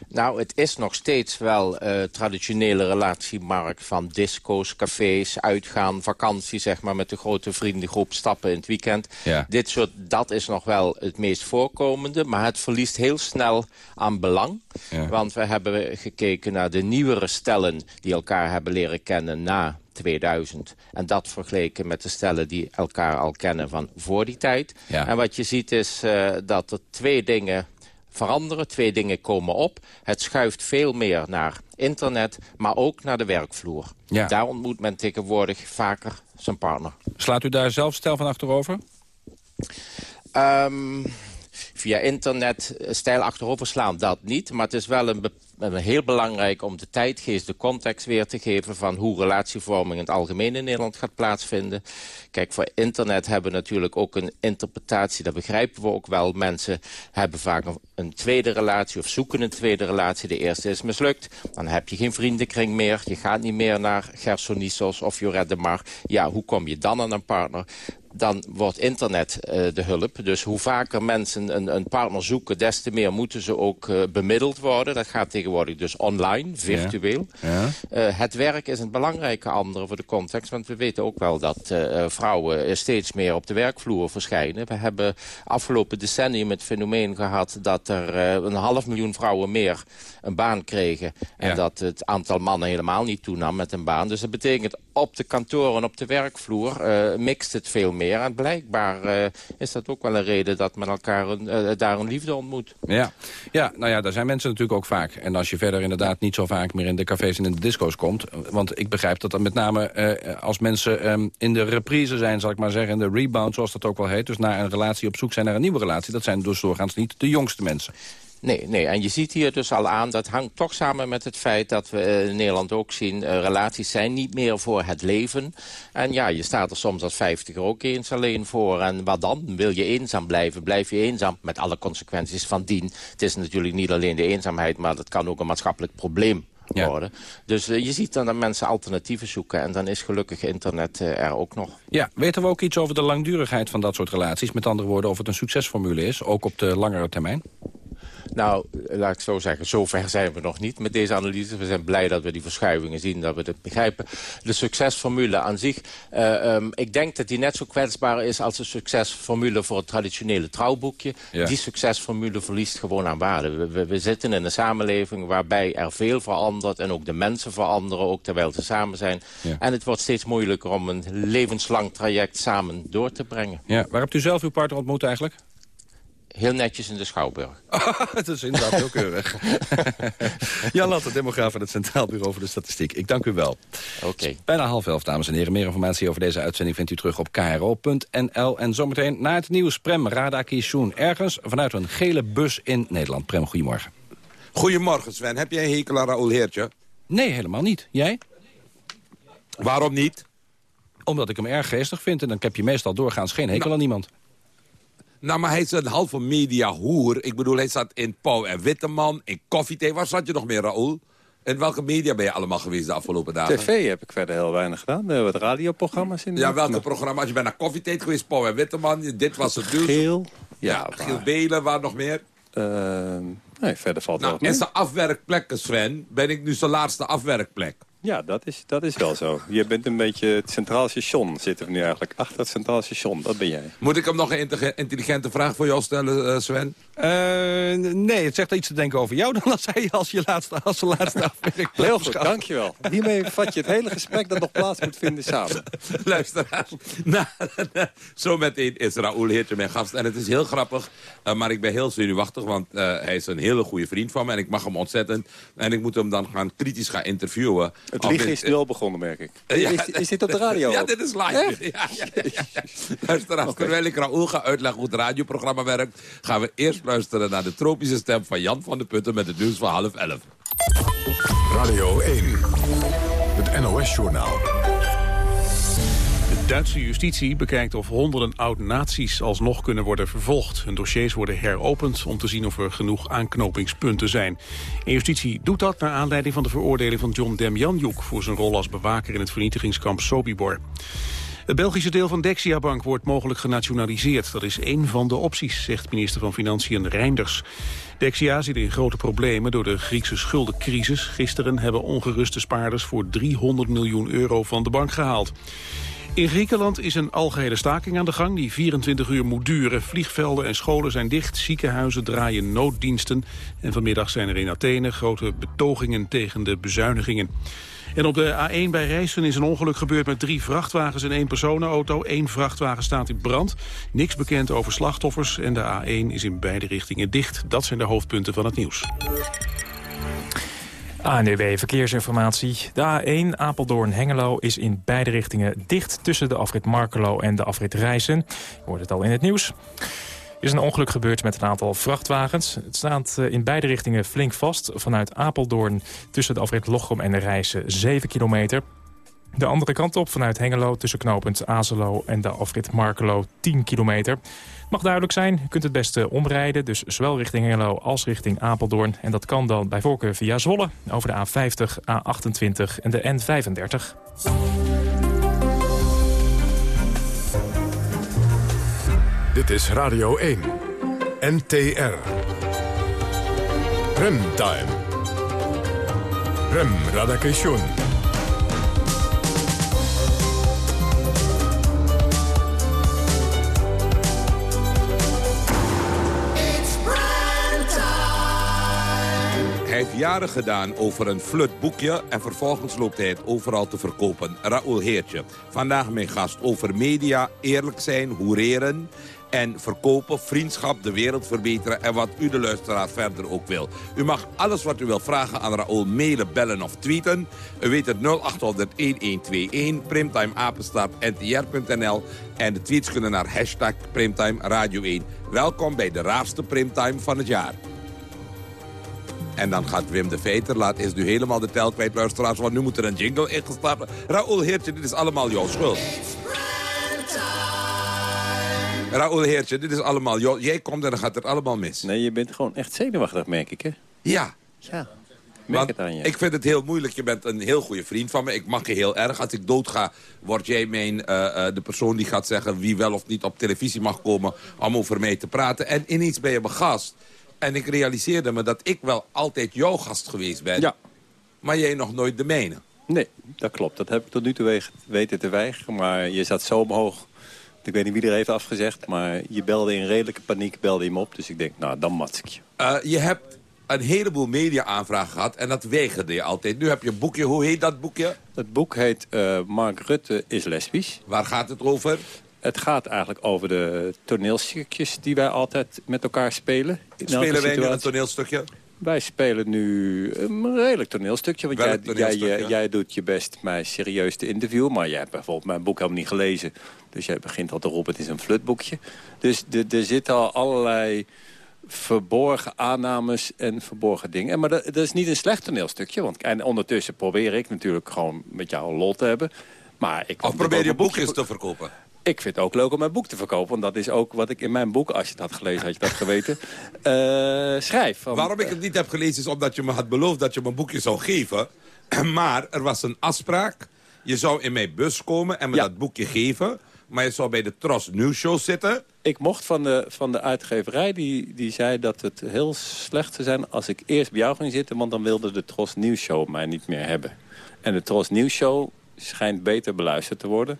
S24: Nou, het is nog steeds wel uh, traditionele relatiemarkt van disco's, cafés, uitgaan, vakantie, zeg maar, met de grote vriendengroep, stappen in het weekend.
S10: Ja.
S24: Dit soort, dat is nog wel het meest voorkomende, maar het verliest heel snel aan belang.
S10: Ja.
S24: Want we hebben gekeken naar de nieuwere stellen die elkaar hebben leren kennen na 2000. En dat vergeleken met de stellen die elkaar al kennen van voor die tijd.
S10: Ja.
S24: En wat je ziet is uh, dat er twee dingen veranderen. Twee dingen komen op. Het schuift veel meer naar internet, maar ook naar de werkvloer.
S10: Ja.
S24: Daar ontmoet men tegenwoordig vaker zijn partner.
S10: Slaat u daar zelf stijl van achterover?
S24: Um, via internet stijl achterover slaan, dat niet. Maar het is wel een, heel belangrijk om de tijdgeest, de context weer te geven... van hoe relatievorming in het algemeen in Nederland gaat plaatsvinden. Kijk, voor internet hebben we natuurlijk ook een interpretatie. Dat begrijpen we ook wel. Mensen hebben vaak een, tweede relatie of zoeken een tweede relatie. De eerste is mislukt. Dan heb je geen vriendenkring meer. Je gaat niet meer naar Gersonisos of Joret de Mar. Ja, hoe kom je dan aan een partner? Dan wordt internet uh, de hulp. Dus hoe vaker mensen een, een, partner zoeken... des te meer moeten ze ook uh, bemiddeld worden. Dat gaat tegenwoordig dus online, virtueel.
S10: Ja. Ja.
S24: Uh, het werk is een belangrijke andere voor de context. Want we weten ook wel dat vrouwen steeds meer op de werkvloer verschijnen. We hebben afgelopen decennium het fenomeen gehad... dat er een half miljoen vrouwen meer een baan kregen. En
S10: Ja.
S24: dat het aantal mannen helemaal niet toenam met een baan. Dus dat betekent op de kantoren, op de werkvloer... mixt het veel meer. Blijkbaar uh, is dat ook wel een reden dat men elkaar uh, daar een liefde ontmoet.
S10: Ja. ja, nou ja, daar zijn mensen natuurlijk ook vaak. En als je verder inderdaad niet zo vaak meer in de cafés en in de disco's komt... want ik begrijp dat dat met name als mensen um, in de reprise zijn, zal ik maar zeggen... in de rebound, zoals dat ook wel heet... dus naar een relatie op zoek zijn naar een nieuwe relatie... dat zijn dus doorgaans niet de jongste mensen.
S24: Nee, nee, en je ziet hier dus al aan, dat hangt toch samen met het feit dat we in Nederland ook zien... Uh, relaties zijn niet meer voor het leven. En ja, je staat er soms als vijftiger ook eens alleen voor. En wat dan? Wil je eenzaam blijven? Blijf je eenzaam? Met alle consequenties van dien. Het is natuurlijk niet alleen de eenzaamheid, maar dat kan ook een maatschappelijk probleem
S10: Ja.
S24: worden. Dus uh, je ziet dan dat mensen alternatieven zoeken. En dan is gelukkig internet uh, er ook nog.
S10: Ja, weten we ook iets over de langdurigheid van dat soort relaties? Met andere woorden, of het een succesformule is, ook op de langere termijn?
S24: Nou, laat ik zo zeggen, zover zijn we nog niet met deze analyse. We zijn blij dat we die verschuivingen zien, dat we het begrijpen. De succesformule aan zich, uh, um, ik denk dat die net zo kwetsbaar is... als de succesformule voor het traditionele trouwboekje.
S10: Ja.
S24: Die succesformule verliest gewoon aan waarde. We, we, we, zitten in een samenleving waarbij er veel verandert... en ook de mensen veranderen, ook terwijl ze samen zijn.
S10: Ja.
S24: En het wordt steeds moeilijker om een levenslang traject samen door te brengen.
S10: Ja, waar hebt u zelf uw partner ontmoet eigenlijk?
S24: Heel netjes in de Schouwburg.
S10: Het is inderdaad heel keurig. Jan Latte, demograaf van het Centraal Bureau voor de Statistiek. Ik dank u wel.
S24: Oké.
S10: Bijna half elf, dames en heren. Meer informatie over deze uitzending vindt u terug op kro.nl. En zometeen na het nieuws Prem Rada Kishun. Ergens vanuit een gele bus in Nederland. Prem, goedemorgen.
S25: Goedemorgen Sven. Heb jij een hekel aan Raoul Heertje?
S10: Nee, helemaal niet. Jij?
S25: Waarom niet?
S10: Omdat ik hem erg geestig vind. En dan heb je meestal doorgaans geen hekel aan niemand.
S25: Nou, maar hij is een halve mediahoer. Ik bedoel, hij zat in Pauw en Witteman, in Koffiethee. Waar zat je nog meer, Raoul? In welke media ben je allemaal geweest de afgelopen dagen?
S26: TV heb ik verder heel weinig gedaan. Uh, wat radioprogramma's in.
S25: Ja, welke programma's? Je bent naar Koffiethee geweest, Pauw en Witteman. Dit was het nieuws.
S26: Geel.
S25: Ja, ja Giel Belen, waar nog meer?
S26: Uh, nee, verder valt
S25: nou,
S26: wel.
S25: En zijn afwerkplekken, Sven, ben ik nu zijn laatste afwerkplek.
S26: Ja, dat is, dat is wel zo. Je bent een beetje het centraal station. Zitten we nu eigenlijk achter het centraal station. Dat ben jij.
S25: Moet ik hem nog een intelligente vraag voor jou stellen, uh, Sven?
S10: Uh, nee, het zegt iets te denken over jou. Dan als hij als je laatste, als de laatste afwerkplek.
S26: Heel goed, dankjewel. Hiermee vat je het hele gesprek dat nog plaats moet vinden samen.
S25: Luisteraars, nou, zo meteen is Raoul Heertje mijn gast. En het is heel grappig, uh, maar ik ben heel zenuwachtig. Want hij is een hele goede vriend van me. En ik mag hem ontzettend. En ik moet hem dan gaan kritisch gaan interviewen.
S26: Het liegen is nu al begonnen, merk ik. Ja, is, is, dit op de radio?
S25: Ja, dit is live. Ja, ja, ja, Luisteraars, okay. terwijl ik Raoul ga uitleggen hoe het radioprogramma werkt... gaan we eerst luisteren naar de tropische stem van Jan van de Putten... met het nieuws van half elf.
S1: Radio 1, het NOS-journaal.
S2: Duitse justitie bekijkt of honderden oud-nazi's alsnog kunnen worden vervolgd. Hun dossiers worden heropend om te zien of er genoeg aanknopingspunten zijn. En justitie doet dat naar aanleiding van de veroordeling van John Demjanjuk... voor zijn rol als bewaker in het vernietigingskamp Sobibor. Het Belgische deel van Dexia Bank wordt mogelijk genationaliseerd. Dat is één van de opties, zegt minister van Financiën Reinders. Dexia zit in grote problemen door de Griekse schuldencrisis. Gisteren hebben ongeruste spaarders voor 300 miljoen euro van de bank gehaald. In Griekenland is een algehele staking aan de gang die 24 uur moet duren. Vliegvelden en scholen zijn dicht, ziekenhuizen draaien nooddiensten... en vanmiddag zijn er in Athene grote betogingen tegen de bezuinigingen. En op de A1 bij Rijssen is een ongeluk gebeurd met drie vrachtwagens en één personenauto. Eén vrachtwagen staat in brand. Niks bekend over slachtoffers en de A1 is in beide richtingen dicht. Dat zijn de hoofdpunten van het nieuws.
S4: ANDW Verkeersinformatie. De A1 Apeldoorn-Hengelo is in beide richtingen dicht... tussen de afrit Markelo en de afrit Rijssen. Je hoort het al in het nieuws. Er is een ongeluk gebeurd met een aantal vrachtwagens. Het staat eh, in beide richtingen flink vast. Vanuit Apeldoorn tussen de afrit Lochem en de Rijssen 7 kilometer. De andere kant op vanuit Hengelo tussen knooppunt Azelo en de afrit Markelo 10 kilometer. Mag duidelijk zijn, u kunt het beste omrijden, dus zowel richting Hengelo als richting Apeldoorn. En dat kan dan bij voorkeur via Zwolle over de A50, A28 en de N35.
S27: Dit is Radio 1. NTR. Remtime. Rem Radakation.
S25: Hij heeft jaren gedaan over een flutboekje en vervolgens loopt hij het overal te verkopen. Raoul Heertje, vandaag mijn gast over media, eerlijk zijn, hoereren en verkopen, vriendschap, de wereld verbeteren... en wat u de luisteraar verder ook wil. U mag alles wat u wil vragen aan Raoul mailen, bellen of tweeten. U weet het 0800-1121, primtimeapenstaartntr.nl... en de tweets kunnen naar hashtag Primtime Radio 1. Welkom bij de raarste Primtime van het jaar. En dan gaat Wim de Veter, laat is nu helemaal de tel kwijt, luisteraars... want nu moet er een jingle ingestart worden. Raoul Heertje, dit is allemaal jouw schuld. Raoul Heertje, dit is allemaal... jou- Jij komt en dan gaat het allemaal mis.
S26: Nee, je bent gewoon echt zenuwachtig, merk ik, hè?
S25: Ja.
S26: Ja.
S25: Want
S26: het aan je.
S25: ik vind het heel moeilijk. Je bent een heel goede vriend van me. Ik mag je heel erg. Als ik doodga, word jij mijn, eh, eh, de persoon die gaat zeggen... wie wel of niet op televisie mag komen om over mij te praten. En ineens ben je mijn gast. En ik realiseerde me dat ik wel altijd jouw gast geweest ben.
S26: Ja.
S25: Maar jij nog nooit de mijne.
S26: Nee, dat klopt. Dat heb ik tot nu toe we- weten te weigeren. Maar je zat zo omhoog. Ik weet niet wie er heeft afgezegd. Maar je belde in redelijke paniek, belde hem op. Dus ik denk, nou, dan mats ik je.
S25: Eh, je hebt een heleboel media-aanvragen gehad en dat weigerde je altijd. Nu heb je een boekje. Hoe heet dat boekje?
S26: Het boek heet eh, Mark Rutte is lesbisch.
S25: Waar gaat het over?
S26: Het gaat eigenlijk over de toneelstukjes die wij altijd met elkaar spelen.
S25: Spelen wij nu een toneelstukje?
S26: Wij spelen nu een redelijk toneelstukje. Want jij, jij, jij doet je best mij serieus te interviewen. Maar jij hebt bijvoorbeeld mijn boek helemaal niet gelezen. Dus jij begint al te roepen, het is een flutboekje. Dus er zitten al allerlei verborgen aannames en verborgen dingen. Maar dat, dat is niet een slecht toneelstukje. Want en ondertussen probeer ik natuurlijk gewoon met jou lol te hebben. Maar ik
S25: Of probeer je boekjes te verkopen?
S26: Ik vind het ook leuk om mijn boek te verkopen. Want dat is ook wat ik in mijn boek, als je het had gelezen, had je dat geweten, eh, schrijf.
S25: Waarom ik het niet heb gelezen is omdat je me had beloofd dat je me een boekje zou geven. Maar er was een afspraak. Je zou in mijn bus komen en me dat boekje geven. Maar je zou bij de Tros News Show zitten.
S26: Ik mocht van de, van de uitgeverij, die, die zei dat het heel slecht zou zijn... als ik eerst bij jou ging zitten, want dan wilde de Tros Nieuws Show mij niet meer hebben. En de Tros Nieuws Show schijnt beter beluisterd te worden.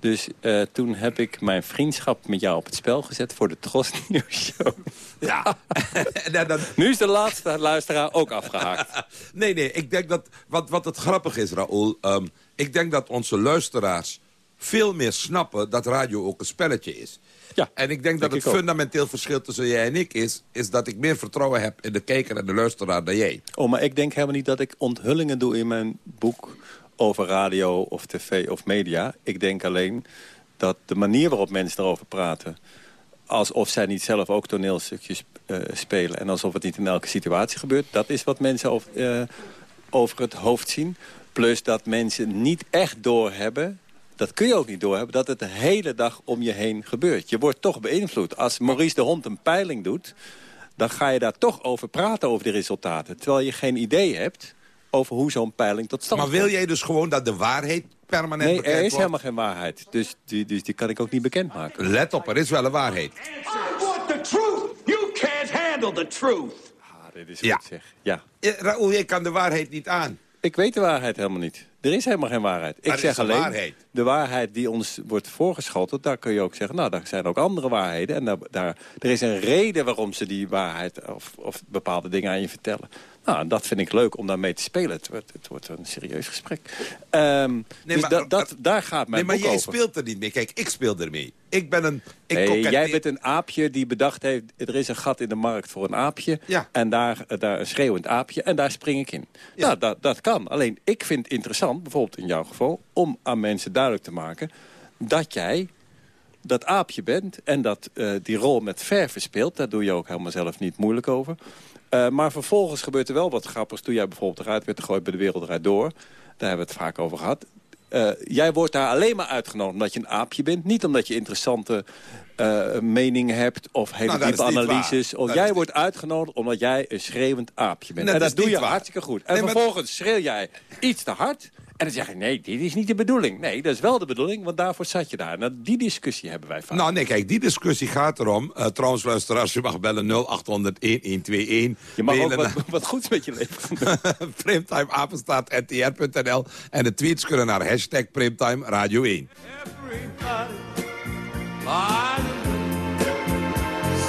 S26: Dus eh, toen heb ik mijn vriendschap met jou op het spel gezet voor de Tros Nieuws Show.
S25: Ja.
S26: Nu is de laatste luisteraar ook afgehaakt.
S25: Nee, nee, ik denk dat... Wat, wat het grappig is, Raoul... ehm, ik denk dat onze luisteraars veel meer snappen dat radio ook een spelletje is.
S26: Ja,
S25: en ik denk dat het
S26: ook.
S25: fundamenteel verschil tussen jij en ik is... is dat ik meer vertrouwen heb in de kijker en de luisteraar dan jij.
S26: Oh, maar ik denk helemaal niet dat ik onthullingen doe in mijn boek over radio of tv of media. Ik denk alleen dat de manier waarop mensen erover praten... alsof zij niet zelf ook toneelstukjes eh, spelen... en alsof het niet in elke situatie gebeurt... dat is wat mensen over, eh, over het hoofd zien. Plus dat mensen niet echt doorhebben dat kun je ook niet doorhebben, dat het de hele dag om je heen gebeurt. Je wordt toch beïnvloed. Als Maurice de Hond een peiling doet, dan ga je daar toch over praten, over de resultaten. Terwijl je geen idee hebt over hoe zo'n peiling tot stand
S25: Maar wil jij dus gewoon dat de waarheid permanent
S26: Nee, er
S25: bekend
S26: is
S25: wordt?
S26: helemaal geen waarheid. Dus die, dus die kan ik ook niet bekendmaken.
S25: Let op, er is wel een waarheid.
S28: want the truth. You can't handle the truth.
S26: Ah, dit is
S25: Ja.
S26: zeg. Ja.
S25: Ja, Raoul, jij kan de waarheid niet aan.
S26: Ik weet de waarheid helemaal niet. Er is helemaal geen waarheid. Ik
S25: er
S26: zeg
S25: is een
S26: alleen,
S25: waarheid.
S26: de waarheid die ons wordt voorgeschoteld... daar kun je ook zeggen, nou, daar zijn ook andere waarheden. En daar, daar, er is een reden waarom ze die waarheid of, of bepaalde dingen aan je vertellen. Nou, dat vind ik leuk om daarmee te spelen. Het wordt, het wordt een serieus gesprek. Ehm, dus
S25: maar-
S26: dat, dat, daar gaat mijn
S25: Nee, maar jij
S26: over.
S25: speelt er niet mee. Kijk, ik speel ermee. Ik ben een... Ik
S26: Nee, jij bent een aapje die bedacht heeft... er is een gat in de markt voor een aapje... en daar, daar een schreeuwend aapje en daar spring ik in. Nou, dat, dat kan. Alleen, ik vind het interessant, bijvoorbeeld in jouw geval... om aan mensen duidelijk te maken dat jij dat aapje bent... en dat eh, die rol met verven speelt. Daar doe je ook helemaal zelf niet moeilijk over. Eh, maar vervolgens gebeurt er wel wat grappigs... toen jij bijvoorbeeld eruit werd gegooid bij de Wereld Draait Door. Daar hebben we het vaak over gehad. Eh, jij wordt daar alleen maar uitgenodigd omdat je een aapje bent. Niet omdat je interessante eh, meningen hebt of hele
S25: Nou,
S26: diepe analyses. Of
S25: Dat
S26: jij wordt uitgenodigd omdat jij een schreeuwend aapje bent.
S25: Dat
S26: en dat doe je
S25: waar.
S26: hartstikke goed. En
S25: Nee, maar-
S26: vervolgens schreeuw jij iets te hard. En dan zeg je, nee, dit is niet de bedoeling. Nee, dat is wel de bedoeling, want daarvoor zat je daar. Dat- die discussie hebben wij vaak.
S25: Nou nee, kijk, die discussie gaat erom. Uh, trouwens, luisteraars, je mag bellen 0800-1121.
S26: Je mag ook wat, wat goeds met je leven
S25: primetimeapenstaat.ntr.nl En de tweets kunnen naar hashtag Primtime Radio 1.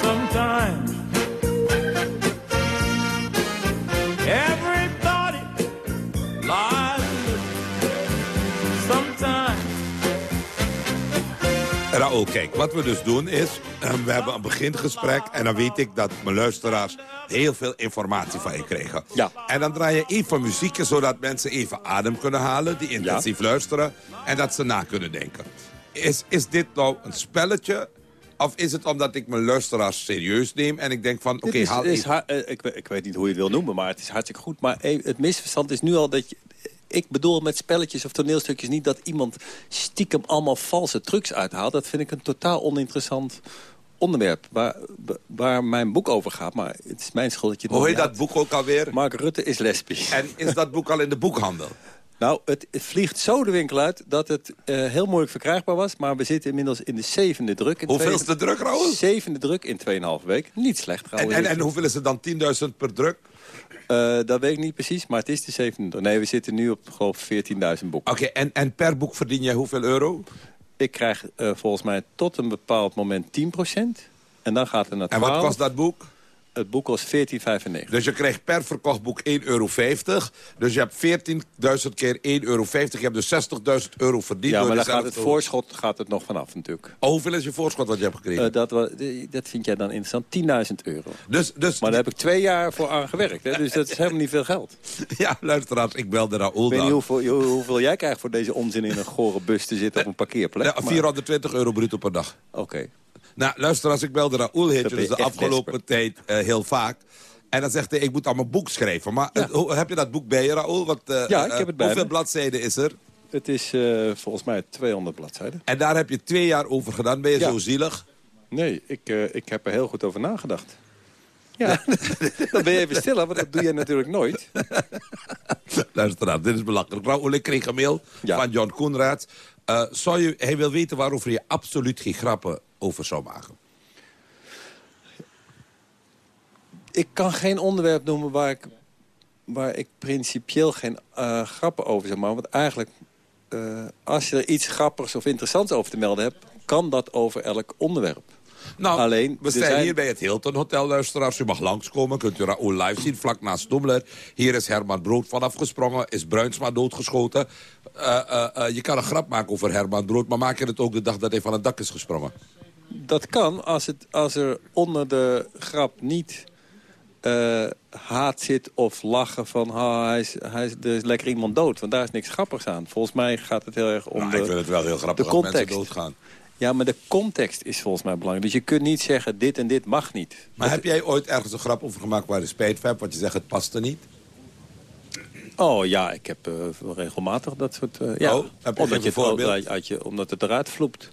S29: Sometimes
S25: Raoul, kijk, wat we dus doen is... eh, we hebben een begingesprek en dan weet ik dat mijn luisteraars... heel veel informatie van je krijgen.
S26: Ja.
S25: En dan draai je even muziekje... zodat mensen even adem kunnen halen, die intensief luisteren... en dat ze na kunnen denken. Is, is dit nou een spelletje... Of is het omdat ik mijn luisteraars serieus neem en ik denk van, oké, haal
S26: is eh, ik, ik weet niet hoe je het wil noemen, maar het is hartstikke goed. Maar eh, het misverstand is nu al dat je... Ik bedoel met spelletjes of toneelstukjes niet dat iemand stiekem allemaal valse trucs uithaalt. Dat vind ik een totaal oninteressant onderwerp waar, waar mijn boek over gaat. Maar het is mijn schuld dat je het
S25: Hoe heet dat boek ook alweer?
S26: Mark Rutte is lesbisch.
S25: En is dat boek al in de boekhandel?
S26: Nou, het, het vliegt zo de winkel uit dat het eh, heel moeilijk verkrijgbaar was. Maar we zitten inmiddels in de zevende druk. In
S25: Hoeveelste
S26: twee-
S25: druk, Raoul?
S26: Zevende druk in 2,5 week. Niet slecht,
S25: En, en, en hoeveel is het dan? 10.000 per druk?
S26: Eh, dat weet ik niet precies, maar het is de zevende druk. Nee, we zitten nu op geloof ik 14.000 boeken.
S25: Oké, en, en per boek verdien jij hoeveel euro?
S26: Ik krijg eh, volgens mij tot een bepaald moment 10%. En dan gaat het naar 12.
S25: En wat kost dat boek?
S26: Het boek kost 14,95.
S25: Dus je krijgt per verkocht boek 1,50 euro. Dus je hebt 14.000 keer 1,50 euro. Je hebt dus 60.000 euro verdiend.
S26: Ja, maar dan gaat het voorschot gaat het nog vanaf natuurlijk.
S25: Oh, hoeveel is je voorschot wat je hebt gekregen?
S26: Eh, dat, dat vind jij dan interessant. 10.000 euro.
S25: Dus, dus,
S26: Maar daar heb ik twee jaar voor aan gewerkt. Hè? Dus dat is helemaal niet veel geld.
S25: ja, luisteraars, ik belde Raoul
S26: Ik weet niet hoeveel, hoe- hoeveel jij krijgt voor deze onzin in een gore bus te zitten op een parkeerplek.
S25: Ja,
S26: maar-
S25: 420 euro bruto per dag.
S26: Oké.
S25: Nou, luister, als ik belde Raoul heet je dus
S26: je
S25: de afgelopen tijd eh, heel vaak. En dan zegt hij, ik moet al mijn boek schrijven. Maar eh, hoe- heb je dat boek bij je, Raoul? Wat, eh,
S26: Ja, ik
S25: eh,
S26: heb het bij
S25: Hoeveel
S26: me.
S25: bladzijden is er?
S26: Het is eh, volgens mij 200 bladzijden.
S25: En daar heb je twee jaar over gedaan. Ben je
S26: Ja.
S25: zo zielig?
S26: Nee, ik, eh, ik heb er heel goed over nagedacht. Ja, dan ben je even stil, want dat doe jij natuurlijk nooit.
S25: Luister dit is belachelijk. Raoul, ik kreeg een mail van John Koenraad. Eh, zou je, hij wil weten waarover je absoluut geen grappen over zou maken.
S26: Ik kan geen onderwerp noemen waar ik, waar ik principieel geen eh, grappen over zou maken. Want eigenlijk, eh, als je er iets grappigs of interessants over te melden hebt... kan dat over elk onderwerp.
S25: Nou,
S26: Alleen,
S25: we zijn,
S26: zijn-
S25: hier bij het Hilton Hotel, luisteraars. U mag langskomen, kunt u Raoul live zien, vlak naast Doemler. Hier is Herman Brood vanaf gesprongen, is Bruinsma doodgeschoten. Eh, je kan een grap maken over Herman Brood, maar maak je het ook de dag dat hij van het dak is gesprongen?
S26: Dat kan als, het, als er onder de grap niet eh, haat zit of lachen van... ha, hij is, hij is, er is lekker iemand dood, want daar is niks grappigs aan. Volgens mij gaat het heel erg om
S25: Nou,
S26: de
S25: ik vind het wel heel grappig
S26: de
S25: als mensen
S26: context.
S25: doodgaan.
S26: Ja, maar de context is volgens mij belangrijk. Dus je kunt niet zeggen, dit en dit mag niet.
S25: Maar heb jij ooit ergens een grap over gemaakt waar je spijt van hebt? Want je zegt, het paste niet?
S26: Oh ja, ik heb eh, regelmatig dat soort... eh, ja,
S25: Oh, heb je
S26: omdat, je het,
S25: voorbeeld?
S26: uit- uit je, omdat het eruit vloept.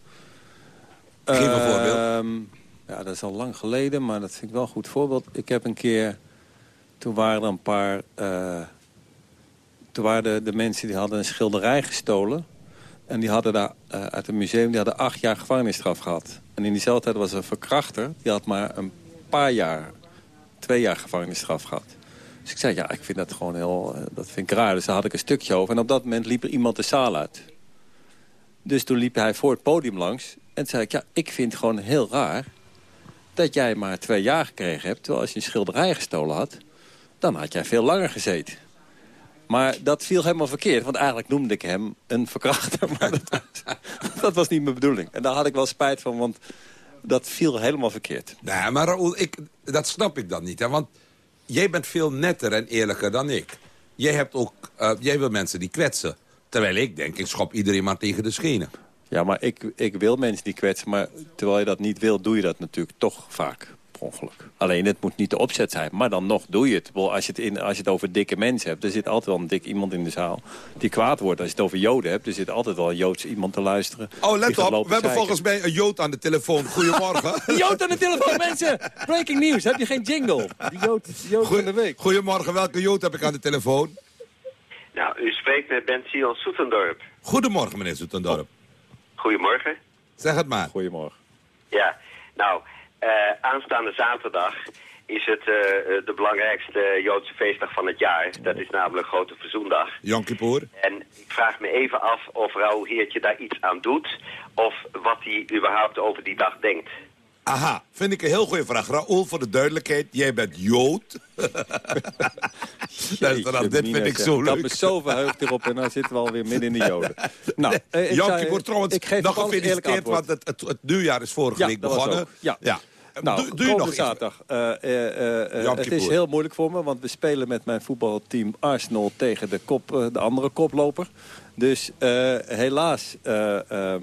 S25: Geef een
S26: Ehm,
S25: voorbeeld.
S26: Ja, dat is al lang geleden, maar dat vind ik wel een goed voorbeeld. Ik heb een keer... Toen waren er een paar... eh, toen waren de, mensen die hadden een schilderij gestolen. En die hadden daar eh, uit een museum die hadden acht jaar gevangenisstraf gehad. En in diezelfde tijd was er een verkrachter. Die had maar een paar jaar, twee jaar gevangenisstraf gehad. Dus ik zei, ja, ik vind dat gewoon heel, eh, dat vind ik raar. Dus daar had ik een stukje over. En op dat moment liep er iemand de zaal uit. Dus toen liep hij voor het podium langs. En toen zei ik, ja, ik vind het gewoon heel raar... dat jij maar twee jaar gekregen hebt. Terwijl als je een schilderij gestolen had... dan had jij veel langer gezeten. Maar dat viel helemaal verkeerd. Want eigenlijk noemde ik hem een verkrachter. Maar dat was, dat was niet mijn bedoeling. En daar had ik wel spijt van, want dat viel helemaal verkeerd.
S25: Nee, maar Raoul, ik, dat snap ik dan niet. Hè? Want jij bent veel netter en eerlijker dan ik. Jij, hebt ook, eh, jij wil mensen die kwetsen. Terwijl ik denk, ik schop iedereen maar tegen de schenen.
S26: Ja, maar ik, ik wil mensen niet kwetsen. Maar terwijl je dat niet wil, doe je dat natuurlijk toch vaak. Per ongeluk. Alleen het moet niet de opzet zijn. Maar dan nog doe je het. Als je het, in, als je het over dikke mensen hebt. Er zit altijd wel een dik iemand in de zaal die kwaad wordt. Als je het over joden hebt. Er zit altijd wel een joods iemand te luisteren.
S25: Oh, let op. We hebben
S26: zeiken.
S25: volgens mij een Jood aan de telefoon. Goedemorgen.
S26: Jood aan de telefoon, mensen! Breaking news. Heb je geen jingle? Die Jood, Jood van de week.
S25: Goedemorgen, welke Jood heb ik aan de telefoon?
S30: Nou, u spreekt met Ben Sion Soetendorp.
S25: Goedemorgen, meneer Zoetendorp.
S30: Goedemorgen.
S25: Zeg het maar.
S26: Goedemorgen.
S30: Ja, nou, eh, aanstaande zaterdag is het eh, de belangrijkste Joodse feestdag van het jaar. Dat is namelijk Grote Verzoendag.
S25: Yom Kippur.
S30: En ik vraag me even af of Raoul Heertje daar iets aan doet... of wat hij überhaupt over die dag denkt.
S25: Aha, vind ik een heel goede vraag. Raoul, voor de duidelijkheid, jij bent Jood. Luister dan, dit vind ik zo
S26: Ik had
S25: leuk.
S26: me zo verheugd erop en dan zitten we alweer midden in de joden. Nou, eh, ik
S25: Yom
S26: zei-
S25: Kippur, trouwens, nog gefeliciteerd, want het, het, het nieuwjaar is vorige
S26: Ja,
S25: week
S26: dat
S25: begonnen.
S26: Ja.
S25: ja.
S26: Nou,
S25: doe, doe je nog
S26: zaterdag. eh, eh, eh,
S25: Yom
S26: het is heel moeilijk voor me, want we spelen met mijn voetbalteam Arsenal tegen de, kop, eh, de andere koploper. Dus eh, helaas. eh, ehm,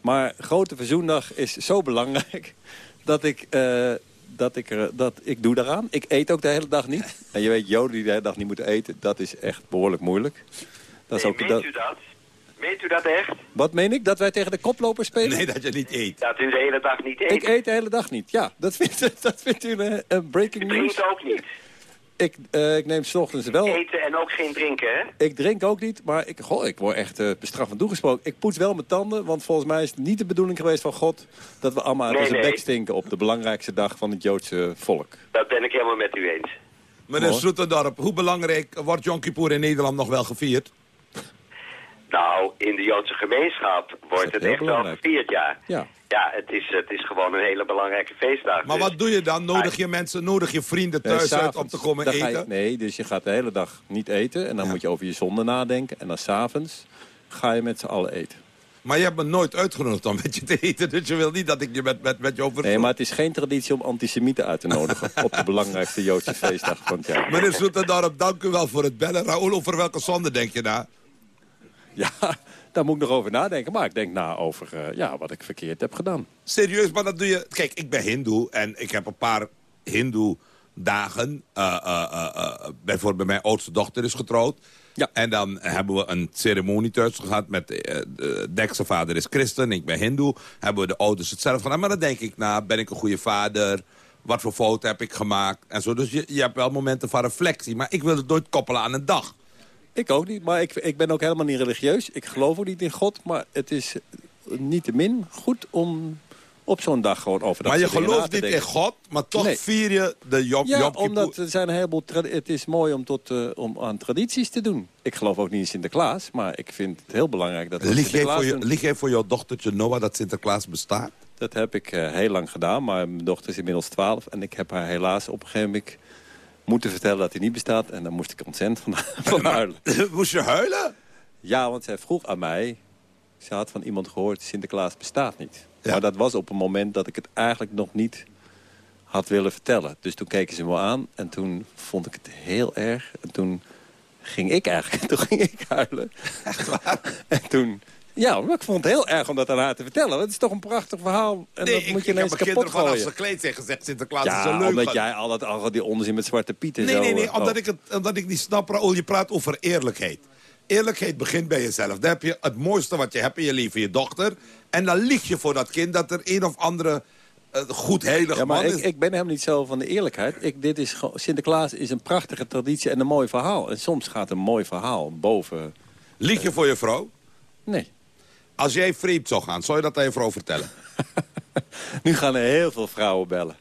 S26: maar Grote Verzoendag is zo belangrijk dat ik, eh, dat ik, er, dat ik doe daaraan. Ik eet ook de hele dag niet. En je weet, joden die de hele dag niet moeten eten, dat is echt behoorlijk moeilijk. Dat is ook,
S30: meent
S26: dat,
S30: u dat? Meent u dat echt?
S26: wat meen ik? Dat wij tegen de koploper spelen?
S25: Nee, dat je niet eet.
S30: Dat u de hele dag niet eet?
S26: Ik eet de hele dag niet. Ja, dat vindt, dat vindt u een, een breaking news.
S30: Drinkt ook niet.
S26: Ik, eh, ik neem 's ochtends wel...
S30: Eten en ook geen drinken, hè?
S26: Ik drink ook niet, maar ik, goh, ik word echt eh bestraffend toegesproken. Ik poets wel mijn tanden, want volgens mij is het niet de bedoeling geweest van God... dat we allemaal uit
S30: Nee,
S26: onze
S30: nee.
S26: bek stinken op de belangrijkste dag van het Joodse volk.
S30: Dat ben ik helemaal met u eens.
S25: Meneer
S26: Mooi.
S25: Zoetendorp, hoe belangrijk wordt Yom Kippur in Nederland nog wel gevierd?
S30: Nou, in de Joodse gemeenschap wordt het echt wel gevierd, ja.
S26: Ja.
S30: Ja, het is, het is gewoon een hele belangrijke feestdag.
S25: Maar
S30: Dus-
S25: wat doe je dan? Nodig je mensen, nodig je vrienden thuis uit om te komen
S26: je-
S25: eten?
S26: nee, dus je gaat de hele dag niet eten en dan moet je over je zonde nadenken. En dan s'avonds ga je met z'n allen eten.
S25: Maar je hebt me nooit uitgenodigd om met je te eten. Dus je wil niet dat ik je met, met, met je over...
S26: Nee, maar het is geen traditie om antisemieten uit te nodigen... op de belangrijkste Joodse feestdag van het jaar.
S25: Meneer Zoetendorp, dank u wel voor het bellen. Raoul, over welke zonde denk je na?
S26: Ja, daar moet ik nog over nadenken. Maar ik denk na over eh, ja, wat ik verkeerd heb gedaan.
S25: Serieus, maar dat doe je... Kijk, ik ben hindoe en ik heb een paar hindoe dagen. Eh, eh, bijvoorbeeld mijn oudste dochter is getrouwd.
S26: Ja.
S25: En dan hebben we een ceremonie thuis gehad met... de dekse vader is christen, ik ben hindoe. Hebben we de ouders hetzelfde gedaan. Maar dan denk ik na, ben ik een goede vader? Wat voor fouten heb ik gemaakt? En zo. Dus je, je hebt wel momenten van reflectie. Maar ik wil het nooit koppelen aan een dag.
S26: Ik ook niet, maar ik, ik ben ook helemaal niet religieus. Ik geloof ook niet in God, maar het is niettemin goed om op zo'n dag gewoon over dat
S25: maar je gelooft
S26: te
S25: niet in. God, maar toch
S26: Nee.
S25: vier je de Yom,
S26: Ja,
S25: Kippur.
S26: omdat er zijn een heleboel het is mooi om, tot, eh, om aan tradities te doen. Ik geloof ook niet in Sinterklaas, maar ik vind het heel belangrijk dat we
S25: Lig jij, voor je,
S26: doen.
S25: lig jij voor jouw dochtertje Noah dat Sinterklaas bestaat?
S26: Dat heb ik eh, heel lang gedaan, maar mijn dochter is inmiddels 12 en ik heb haar helaas op een gegeven moment moeten vertellen dat hij niet bestaat. En dan moest ik ontzettend van, van huilen.
S25: Moest je huilen?
S26: Ja, want zij vroeg aan mij, ze had van iemand gehoord, Sinterklaas bestaat niet. Maar dat was op een moment dat ik het eigenlijk nog niet had willen vertellen. Dus toen keken ze me aan en toen vond ik het heel erg. En toen ging ik eigenlijk, toen ging ik huilen. Echt waar? En toen Ja, maar ik vond het heel erg om dat aan haar te vertellen. Het is toch een prachtig verhaal. En
S25: Nee,
S26: dat
S25: ik,
S26: moet je
S25: ik heb
S26: ineens
S25: mijn
S26: kapot
S25: kinderen gewoon als
S26: gooien.
S25: ze kleed zijn gezegd... Sinterklaas is
S26: Ja,
S25: een leugen.
S26: omdat jij al, dat, al die onzin met Zwarte Piet en
S25: Nee,
S26: zo...
S25: nee, nee,
S26: eh,
S25: omdat,
S26: oh.
S25: ik het, omdat ik niet snap, Raoul. Je praat over eerlijkheid. Eerlijkheid begint bij jezelf. Dan heb je het mooiste wat je hebt in je leven, je dochter. En dan lieg je voor dat kind dat er een of andere eh, goed heilig
S26: Ja, maar ik,
S25: is.
S26: ik ben helemaal niet zo van de eerlijkheid. Ik, dit is Sinterklaas is een prachtige traditie en een mooi verhaal. En soms gaat een mooi verhaal boven...
S25: Lieg je voor je vrouw?
S26: Nee.
S25: Als jij vreemd zou gaan, zou je dat aan je vrouw vertellen?
S26: Nu gaan er heel veel vrouwen bellen.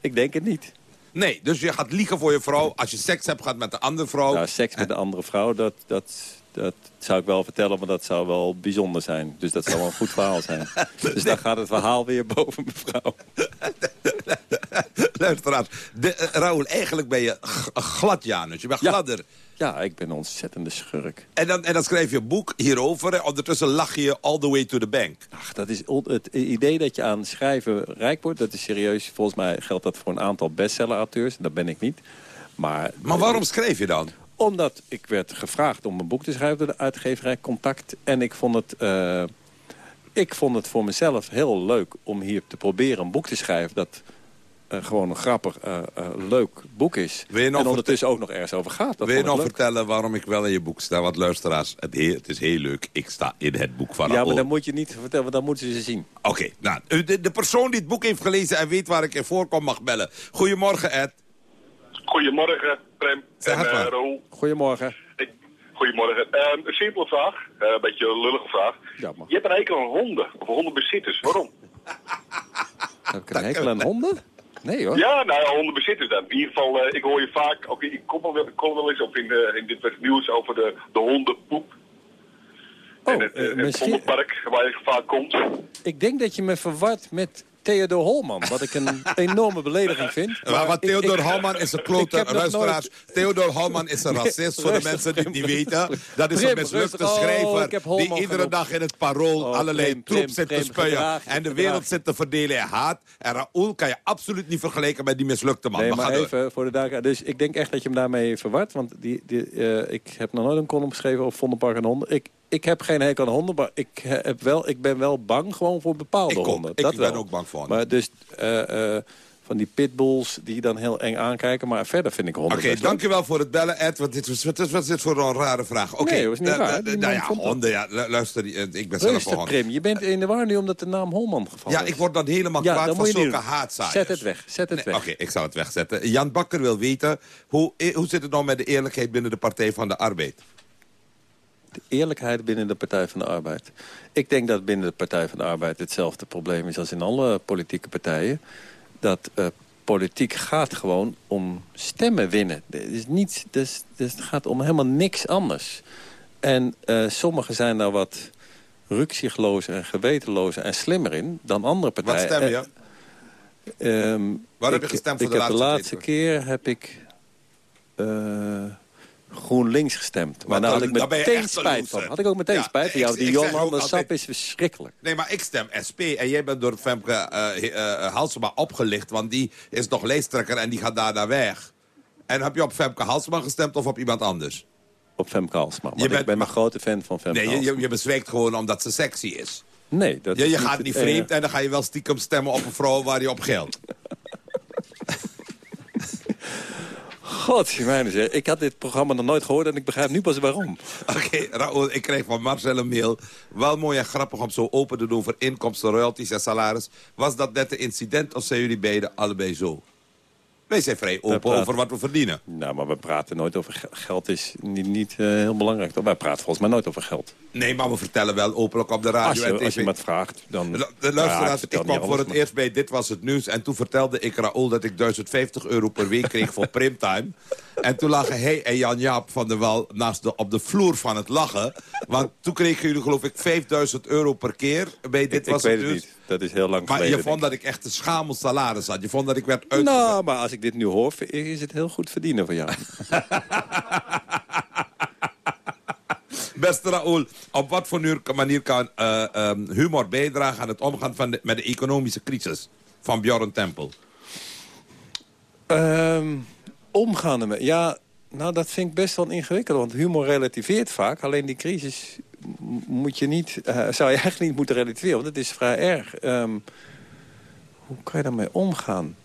S26: Ik denk het niet.
S25: Nee, dus je gaat liegen voor je vrouw. Als je seks hebt gehad met de andere vrouw.
S26: Nou, seks met een andere vrouw, dat, dat, dat zou ik wel vertellen, maar dat zou wel bijzonder zijn. Dus dat zou wel een goed verhaal zijn. Dus dan gaat het verhaal weer boven mevrouw.
S25: Luisteraars, de, eh, Raoul, eigenlijk ben je glad Janus. Je bent gladder.
S26: Ja, ik ben een ontzettende schurk.
S25: En dan, en dan schrijf je een boek hierover. En ondertussen lach je all the way to the bank.
S26: Ach, dat is het idee dat je aan schrijven rijk wordt, dat is serieus. Volgens mij geldt dat voor een aantal bestseller-auteurs. Dat ben ik niet. Maar,
S25: Maar waarom schreef je dan?
S26: Omdat ik werd gevraagd om een boek te schrijven door de uitgeverij Contact. En ik vond het, eh, ik vond het voor mezelf heel leuk om hier te proberen een boek te schrijven... dat gewoon een grappig, eh, eh, leuk boek is.
S25: Wil je nog
S26: en ondertussen ook nog ergens over gaat. Dat
S25: Wil je nog
S26: leuk.
S25: vertellen waarom ik wel in je boek sta? Want luisteraars, het, he- het is heel leuk. Ik sta in het boek van
S26: Ja, maar dan moet je niet vertellen, want dan moeten ze ze zien.
S25: Oké, nou, de, de persoon die het boek heeft gelezen en weet waar ik in voorkom mag bellen. Goedemorgen, Ed.
S31: Goedemorgen, Prem
S25: Zeg
S31: en
S25: het
S31: eh,
S25: maar.
S31: Raoul.
S26: Goedemorgen.
S31: Goedemorgen. Ehm, een simpele vraag, eh, een beetje een lullige vraag.
S26: Ja, maar.
S31: Je hebt een hekel aan honden, of hondenbezitters. Waarom?
S26: Heb ik een hekel aan honden? Nee hoor.
S31: Ja, nou ja, hondenbezitters dan. In ieder geval, eh, ik hoor je vaak, ook in kom wel, ik kom wel eens op in, de, in dit nieuws over de, de hondenpoep.
S26: Oh,
S31: en het, eh,
S26: eh,
S31: het
S26: misschien-
S31: hondenpark waar je vaak komt.
S26: Ik denk dat je me verwart met Theodor Holman, wat ik een enorme belediging vind.
S25: Maar, Theodor
S26: ik-
S25: Halman is een klote luisteraars.
S26: nooit-
S25: Theodor Halman is een racist, voor de mensen die het niet weten. Dat is een mislukte.
S26: Oh,
S25: schrijver die
S26: Holman
S25: iedere dag in het parool
S26: Oh,
S25: allerlei
S26: Prim,
S25: troep
S26: Prim,
S25: zit te spuien.
S26: gedraag
S25: En de wereld zit te verdelen in haat. En Raoul kan je absoluut niet vergelijken met die mislukte man.
S26: Nee,
S25: Maar
S26: maar
S25: ga door.
S26: even voor de duidelijkheid. Dus ik denk echt dat je hem daarmee verwart. Want die, die, eh, ik heb nog nooit een column geschreven over Vondelpark en honden. Ik, ik heb geen hekel aan honden, maar ik, heb wel, ik ben wel bang gewoon voor bepaalde
S25: Ik
S26: honden.
S25: Ik
S26: dat
S25: ben
S26: wel.
S25: ook bang voor honden.
S26: Maar dus eh, eh, van die pitbulls die dan heel eng aankijken. Maar verder vind ik honden
S25: Oké,
S26: leuk.
S25: dankjewel voor het bellen, Ed. Want dit was, wat, wat is dit voor een rare vraag? Oké,
S26: Nee, was niet raar.
S25: eh, nou ja, honden, ja. lu- Luister, ik ben zelf een
S26: Rustig,
S25: hond.
S26: Prim. Je bent in de war nu omdat de naam Holman gevallen
S25: Ja,
S26: is.
S25: ik word dan helemaal
S26: Ja,
S25: kwaad
S26: dan
S25: van zulke haatzaaiers.
S26: Zet het weg, zet het
S25: Nee,
S26: weg.
S25: Oké, ik zal het wegzetten. Jan Bakker wil weten, hoe, hoe zit het nou met de eerlijkheid binnen de Partij van de Arbeid?
S26: De eerlijkheid binnen de Partij van de Arbeid. Ik denk dat binnen de Partij van de Arbeid hetzelfde probleem is als in alle politieke partijen. Dat eh, politiek gaat gewoon om stemmen winnen. Het, is niet, dus, dus het gaat om helemaal niks anders. En eh, sommigen zijn daar wat rukzichtlozer en gewetenlozer en slimmer in dan andere
S25: Wat
S26: partijen.
S25: stem je?
S26: Eh, ehm,
S25: Waar heb je gestemd voor
S26: ik
S25: de laatste
S26: de laatste keer heb ik GroenLinks gestemd. Maar daar had ik meteen spijt van. Had ik ook meteen
S25: Ja,
S26: spijt van jou. Die
S25: altijd-
S26: Sap is verschrikkelijk.
S25: Nee, maar ik stem SP en jij bent door Femke eh, Halsema opgelicht... want die is nog lijsttrekker en die gaat daarna weg. En heb je op Femke Halsema gestemd of op iemand anders?
S26: Op Femke Halsema. Want
S25: Je bent-
S26: ik ben een grote fan van Femke
S25: Nee, je, je, je bezwijkt gewoon omdat ze sexy is.
S26: Nee, dat
S25: je
S26: is
S25: je
S26: niet
S25: gaat niet vreemd en dan ga je wel stiekem stemmen op een vrouw waar je op geldt.
S26: God, ik had dit programma nog nooit gehoord en ik begrijp nu pas waarom.
S25: Oké, Raoul, ik kreeg van Marcel een mail. Wel mooi en grappig om zo open te doen over inkomsten, royalties en salaris. Was dat net een incident of zijn jullie beiden allebei zo? Wij zijn vrij open
S26: praten-
S25: over wat we verdienen.
S26: Nou, maar we praten nooit over geld. Is niet, niet eh, heel belangrijk. toch? Wij praten volgens mij nooit over geld.
S25: Nee, maar we vertellen wel openlijk op de radio
S26: Als je,
S25: en tv.
S26: als je me het vraagt, dan...
S25: De, luisteraars, ik kwam voor het
S26: maar-
S25: eerst bij Dit Was Het Nieuws... en toen vertelde ik Raoul dat ik 1050 euro per week kreeg voor primtime. En toen lagen hij en Jan-Jaap van der Wal naast de, op de vloer van het lachen. Want toen kregen jullie geloof ik 5000 euro per keer bij Dit
S26: Ik, ik
S25: Was
S26: weet
S25: Het
S26: het
S25: Nieuws.
S26: Dat is heel lang
S25: Maar
S26: geleden.
S25: je vond dat ik echt een schamel salaris had. Je vond dat ik werd uit...
S26: Nou, maar als ik dit nu hoor, is het heel goed verdienen voor jou.
S25: Beste Raoul, op wat voor manier kan eh, ehm, humor bijdragen aan het omgaan van de- met de economische crisis van Bjorn Tempel?
S26: Ehm, omgaan ermee. Ja, nou dat vind ik best wel ingewikkeld. Want humor relativeert vaak. Alleen die crisis moet je niet, eh, zou je eigenlijk niet moeten relativeren. Want het is vrij erg. Ehm, hoe kan je daarmee omgaan?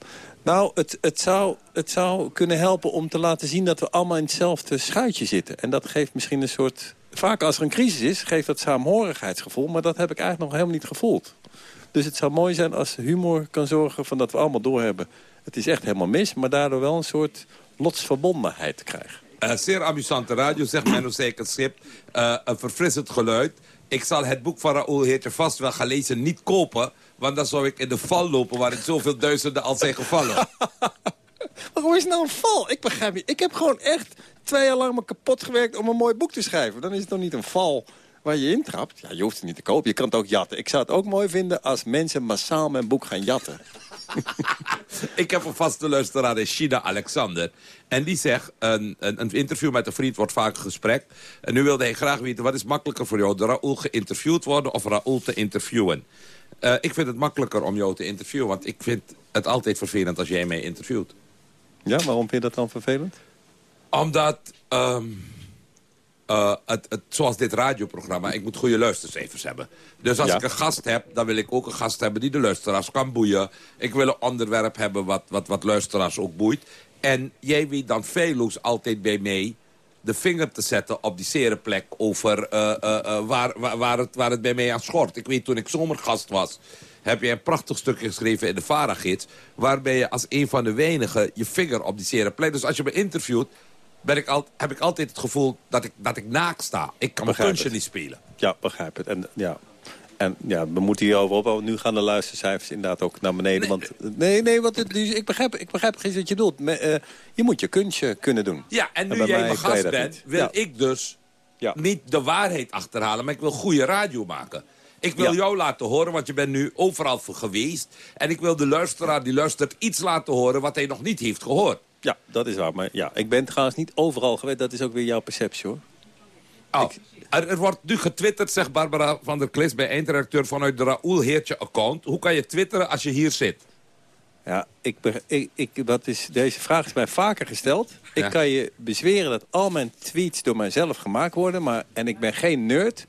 S26: Nou, het, het, zou, het zou kunnen helpen om te laten zien dat we allemaal in hetzelfde schuitje zitten. En dat geeft misschien een soort... Vaak als er een crisis is, geeft dat saamhorigheidsgevoel. Maar dat heb ik eigenlijk nog helemaal niet gevoeld. Dus het zou mooi zijn als humor kan zorgen van dat we allemaal doorhebben. Het is echt helemaal mis, maar daardoor wel een soort lotsverbondenheid krijgen.
S25: Eh, zeer amusante radio, zegt Menno Schip. Eh een verfrissend geluid. Ik zal het boek van Raoul Heertje vast wel gelezen niet kopen... want dan zou ik in de val lopen waarin zoveel duizenden al zijn gevallen.
S26: Waarom is het nou een val? Ik begrijp niet. Ik heb gewoon echt twee jaar lang me kapot gewerkt om een mooi boek te schrijven. Dan is het toch niet een val waar je intrapt? Ja, je hoeft het niet te kopen. Je kan het ook jatten. Ik zou het ook mooi vinden als mensen massaal mijn boek gaan jatten.
S25: ik heb een vaste luisteraar in China, Alexander. En die zegt, een, een, een interview met een vriend wordt vaak een gesprek. En nu wilde hij graag weten, wat is makkelijker voor jou? De Raoul geïnterviewd worden of Raoul te interviewen? Eh, ik vind het makkelijker om jou te interviewen. Want ik vind het altijd vervelend als jij mij interviewt.
S26: Ja, waarom vind je dat dan vervelend?
S25: Omdat, ehm, eh, het, het, zoals dit radioprogramma, ik moet goede luistercijfers hebben. Dus als
S26: Ja.
S25: ik een gast heb, dan wil ik ook een gast hebben die de luisteraars kan boeien. Ik wil een onderwerp hebben wat, wat, wat luisteraars ook boeit. En jij weet dan feilloos altijd bij mij de vinger te zetten op die zere plek over eh, eh, waar, waar, waar, het, waar het bij mij aan schort. Ik weet toen ik zomergast was, heb je een prachtig stukje geschreven in de Varagids... waarbij je als een van de weinigen je vinger op die zere plek... Dus als je me interviewt, ben ik al, heb ik altijd het gevoel dat ik, dat ik naakt sta. Ik kan mijn
S26: Begrijp
S25: kunstje
S26: het.
S25: niet spelen.
S26: Ja, begrijp het. En, ja. en ja, we moeten hierover op. Nu gaan de luistercijfers inderdaad ook naar beneden. want, nee, nee, want het, dus ik, begrijp, ik begrijp precies wat je bedoelt. Me- eh, je moet je kunstje kunnen doen.
S25: Ja, en nu jij
S26: mij
S25: mijn gast bent, wil
S26: Ja.
S25: ik dus niet de waarheid achterhalen... maar ik wil goede radio maken. Ik wil
S26: Ja.
S25: jou laten horen, want je bent nu overal voor geweest. En ik wil de luisteraar die luistert iets laten horen... wat hij nog niet heeft gehoord.
S26: Ja, dat is waar. Maar ja, ik ben trouwens niet overal geweest. Dat is ook weer jouw perceptie, hoor.
S25: Oh, er, er wordt nu getwitterd, zegt Barbara van der Klis... bij eindredacteur vanuit de Raoul Heertje-account. Hoe kan je twitteren als je hier zit?
S26: Ja, ik, ik, ik, wat is, deze vraag is mij vaker gesteld.
S25: Ja.
S26: Ik kan je bezweren dat al mijn tweets door mijzelf gemaakt worden. Maar, en ik ben geen nerd.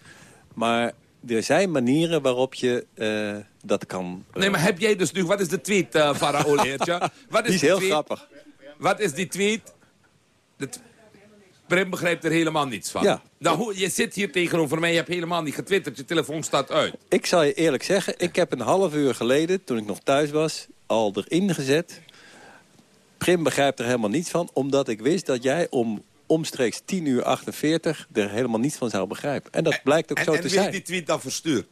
S26: Maar er zijn manieren waarop je eh, dat kan... eh,
S25: Nee, maar heb jij dus nu... Wat is de tweet eh, van Raoul Heertje? Wat
S26: Die is heel
S25: tweet?
S26: grappig.
S25: Wat is die tweet? Prim begrijpt er helemaal niets van.
S26: Ja.
S25: Nou, hoe, je zit hier tegenover mij, je hebt helemaal niet getwitterd. Je telefoon staat uit.
S26: Ik zal je eerlijk zeggen, ik heb een half uur geleden, toen ik nog thuis was, al erin gezet. Prim begrijpt er helemaal niets van, omdat ik wist dat jij om omstreeks 10 uur 48 er helemaal niets van zou begrijpen. En dat blijkt ook
S25: En,
S26: zo
S25: en
S26: te
S25: wie
S26: zijn.
S25: heeft die tweet dan verstuurd?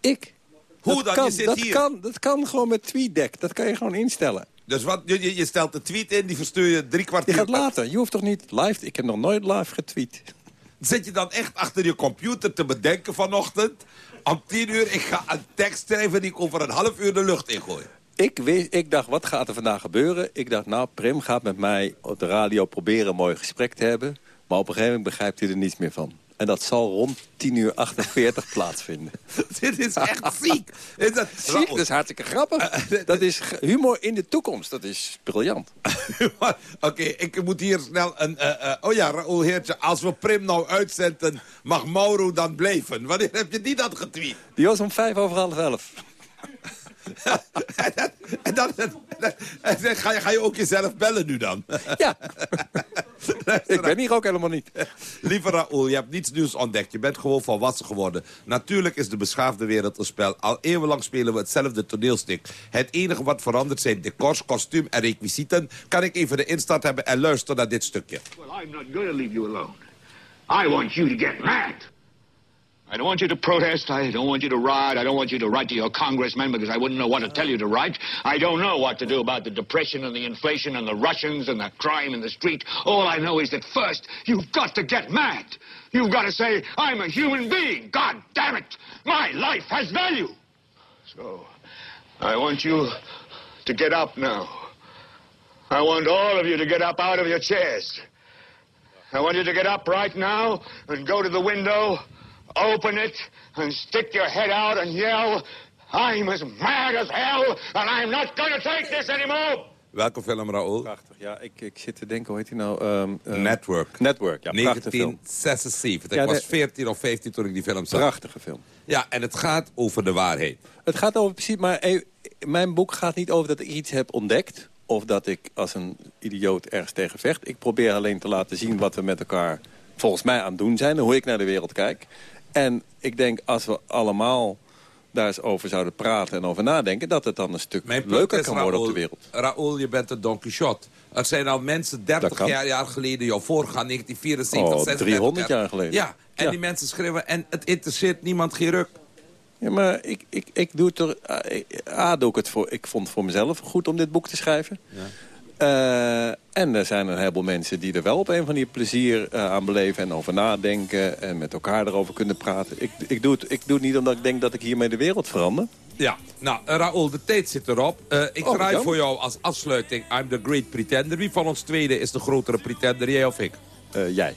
S26: Ik.
S25: Hoe
S26: dat
S25: dan?
S26: Kan,
S25: je zit
S26: dat,
S25: hier.
S26: Kan, dat kan gewoon met TweetDeck. Dat kan je gewoon instellen.
S25: Dus wat, je, je- je stelt een tweet in, die verstuur je drie kwartier.
S26: gaat later. Je hoeft toch niet live... Ik heb nog nooit live getweet.
S25: Zit je dan echt achter je computer te bedenken vanochtend? Om tien uur, ik ga een tekst schrijven die ik over een half uur de lucht ingooi.
S26: Ik, wist, ik dacht, wat gaat er vandaag gebeuren? Ik dacht, nou, Prim gaat met mij op de radio proberen een mooi gesprek te hebben. Maar op een gegeven moment begrijpt hij er niets meer van. En dat zal rond 10 uur 48 plaatsvinden.
S25: Dit is echt ziek. Is dat,
S26: Ziek, dat is hartstikke grappig. Dat is humor in de toekomst. Dat is briljant.
S25: Oké, ik moet hier snel een... eh, eh, oh ja, Raoul Heertje, als we Prim nou uitzenden... mag Mauro dan blijven? Wanneer heb je die dan getweet?
S26: Die was om vijf over half elf.
S25: En dan, en dan ga, je, ga je ook jezelf bellen nu dan?
S26: Ja. Ik ben hier ook helemaal niet.
S25: Lieve Raoul, je hebt niets nieuws ontdekt. Je bent gewoon volwassen geworden. Natuurlijk is de beschaafde wereld een spel. Al eeuwenlang spelen we hetzelfde toneelstuk. Het enige wat verandert zijn decors, kostuum en requisieten. Kan ik even de instart hebben en luister naar dit stukje.
S28: Well, I'm not going to leave you alone. I want you to get mad. I don't want you to protest. I don't want you to riot. I don't want you to write to your congressman because I wouldn't know what to tell you to write. I don't know what to do about the depression and the inflation and the Russians and the crime in the street. All I know is that first, you've got to get mad. You've got to say, I'm a human being. God damn it. My life has value. So, I want you to get up now. I want all of you to get up out of your chairs. I want you to get up right now and go to the window, open it, and stick your head out and yell, I'm as mad as hell, and I'm not going to take this anymore.
S25: Welke film, Raoul?
S26: Prachtig, ja. Ik, ik zit te denken, hoe heet hij nou? Ehm, ehm,
S25: Network.
S26: Network, ja. Prachtige film.
S25: 1976.
S26: Ja,
S25: ik was
S26: de-
S25: 14 of 15 toen ik die film zag.
S26: Prachtige film.
S25: Ja, en het gaat over de waarheid.
S26: Het gaat over precies, maar eh, mijn boek gaat niet over dat ik iets heb ontdekt... of dat ik als een idioot ergens tegen vecht. Ik probeer alleen te laten zien wat we met elkaar volgens mij aan het doen zijn... en hoe ik naar de wereld kijk. En ik denk, als we allemaal daar eens over zouden praten en over nadenken... dat het dan een stuk
S25: Mijn
S26: leuker kan worden op de wereld.
S25: Raoul, je bent een Don Quixote. Er zijn al mensen 30
S26: kan.
S25: jaar, jaar geleden jou voorgaan, 1974,
S26: Oh,
S25: 36
S26: 300 jaar geleden.
S25: Ja, en
S26: Ja.
S25: die mensen schreeuwen en het interesseert niemand geen ruk.
S26: Ja, maar ik, ik, ik doe het er... A, doe ik het voor... Ik vond het voor mezelf goed om dit boek te schrijven. Eh, en er zijn een heleboel mensen die er wel op een van die plezier eh, aan beleven... en over nadenken en met elkaar erover kunnen praten. Ik, ik, doe het, ik doe het niet omdat ik denk dat ik hiermee de wereld verander.
S25: Ja, nou, Raoul, de tijd zit erop. Uh, ik
S26: Oh,
S25: draai
S26: dan.
S25: voor jou als afsluiting I'm the Great Pretender. Wie van ons tweede is de grotere pretender, jij of ik?
S26: Eh, jij.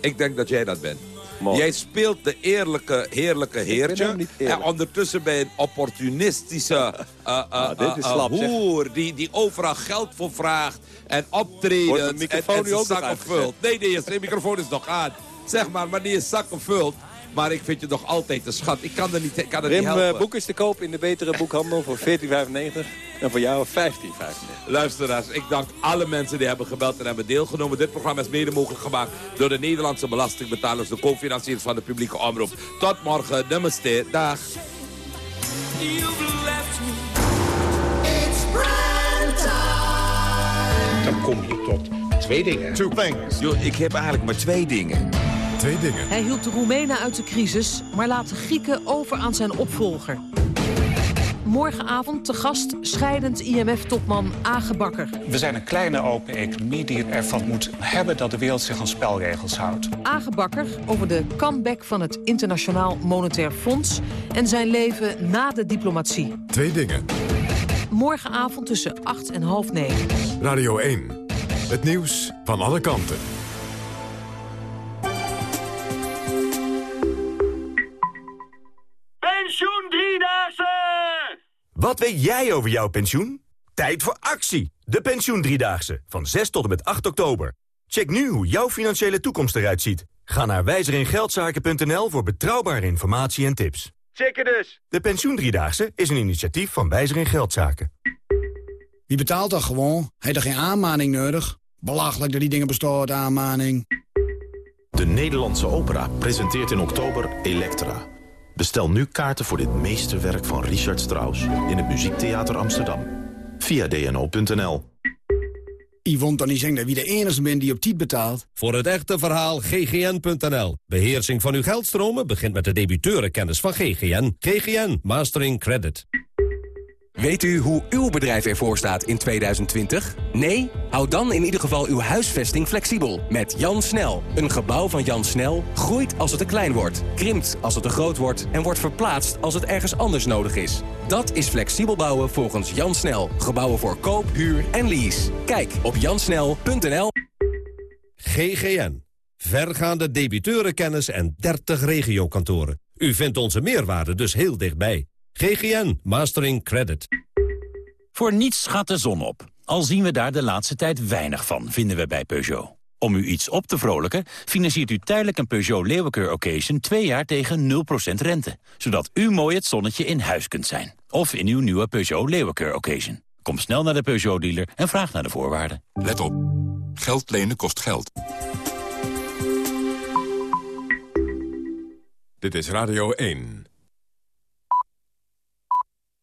S25: Ik denk dat jij dat bent.
S26: Mooi.
S25: Jij speelt de eerlijke, heerlijke heertje.
S26: hem niet eerlijk.
S25: En ondertussen ben je een opportunistische uh, uh,
S26: slap,
S25: hoer die, die overal geld voor vraagt. En optreden
S26: de
S25: en, en zijn zakken vult. Nee, nee, de microfoon is nog aan. Zeg maar, maar die is zakken vult. Maar ik vind je nog altijd een schat. Ik kan er niet, ik kan er
S26: Rim,
S25: niet helpen.
S26: eh, boek is te koop in de betere boekhandel voor 14,95 en voor jou 15,95.
S25: Luisteraars, ik dank alle mensen die hebben gebeld en hebben deelgenomen. Dit programma is mede mogelijk gemaakt door de Nederlandse belastingbetalers, de co-financiers van de publieke omroep. Tot morgen, namaste, dag.
S32: Dan kom je tot twee dingen. Two things.
S27: Yo, ik heb eigenlijk maar twee dingen.
S1: Twee dingen.
S33: Hij hielp de Roemenen uit de crisis, maar laat de Grieken over aan zijn opvolger. Morgenavond te gast scheidend IMF-topman Age Bakker.
S34: We zijn een kleine open economie die ervan moet hebben dat de wereld zich aan spelregels houdt.
S33: Age Bakker over de comeback van het Internationaal Monetair Fonds... en zijn leven na de diplomatie.
S1: Twee dingen.
S33: Morgenavond tussen 8 en half 9.
S1: Radio 1. Het nieuws van alle kanten.
S27: Wat weet jij over jouw pensioen? Tijd voor actie! De Pensioen Driedaagse, van 6 tot en met 8 oktober. Check nu hoe jouw financiële toekomst eruit ziet. Ga naar wijzeringeldzaken.nl voor betrouwbare informatie en tips.
S35: Checken dus!
S27: De Pensioen Driedaagse is een initiatief van Wijzer in Geldzaken.
S36: Wie betaalt dat gewoon? Heeft er geen aanmaning nodig? Belachelijk dat die dingen bestaan, aanmaning.
S37: De Nederlandse Opera presenteert in oktober Elektra. Bestel nu kaarten voor dit meesterwerk van Richard Strauss... in het Muziektheater Amsterdam. Via dno.nl.
S36: Yvonne dan niet zeggen dat wie de enige bent die op tijd betaalt.
S38: Voor het echte verhaal ggn.nl. Beheersing van uw geldstromen begint met de debiteurenkennis van GGN. GGN Mastering Credit.
S39: Weet u hoe uw bedrijf ervoor staat in 2020? Nee? Houd dan in ieder geval uw huisvesting flexibel. Met Jan Snel. Een gebouw van Jan Snel groeit als het te klein wordt, krimpt als het te groot wordt en wordt verplaatst als het ergens anders nodig is. Dat is flexibel bouwen volgens Jan Snel. Gebouwen voor koop, huur en lease. Kijk op jansnel.nl.
S38: GGN. Vergaande debiteurenkennis en 30 regiokantoren. U vindt onze meerwaarde dus heel dichtbij. GGN Mastering Credit.
S40: Voor niets gaat de zon op. Al zien we daar de laatste tijd weinig van, vinden we bij Peugeot. Om u iets op te vrolijken, financiert u tijdelijk een Peugeot Leeuwenkeur Occasion... twee jaar tegen 0% rente. Zodat u mooi het zonnetje in huis kunt zijn. Of in uw nieuwe Peugeot Leeuwenkeur Occasion. Kom snel naar de Peugeot-dealer en vraag naar de voorwaarden.
S41: Let op. Geld lenen kost geld.
S1: Dit is Radio 1.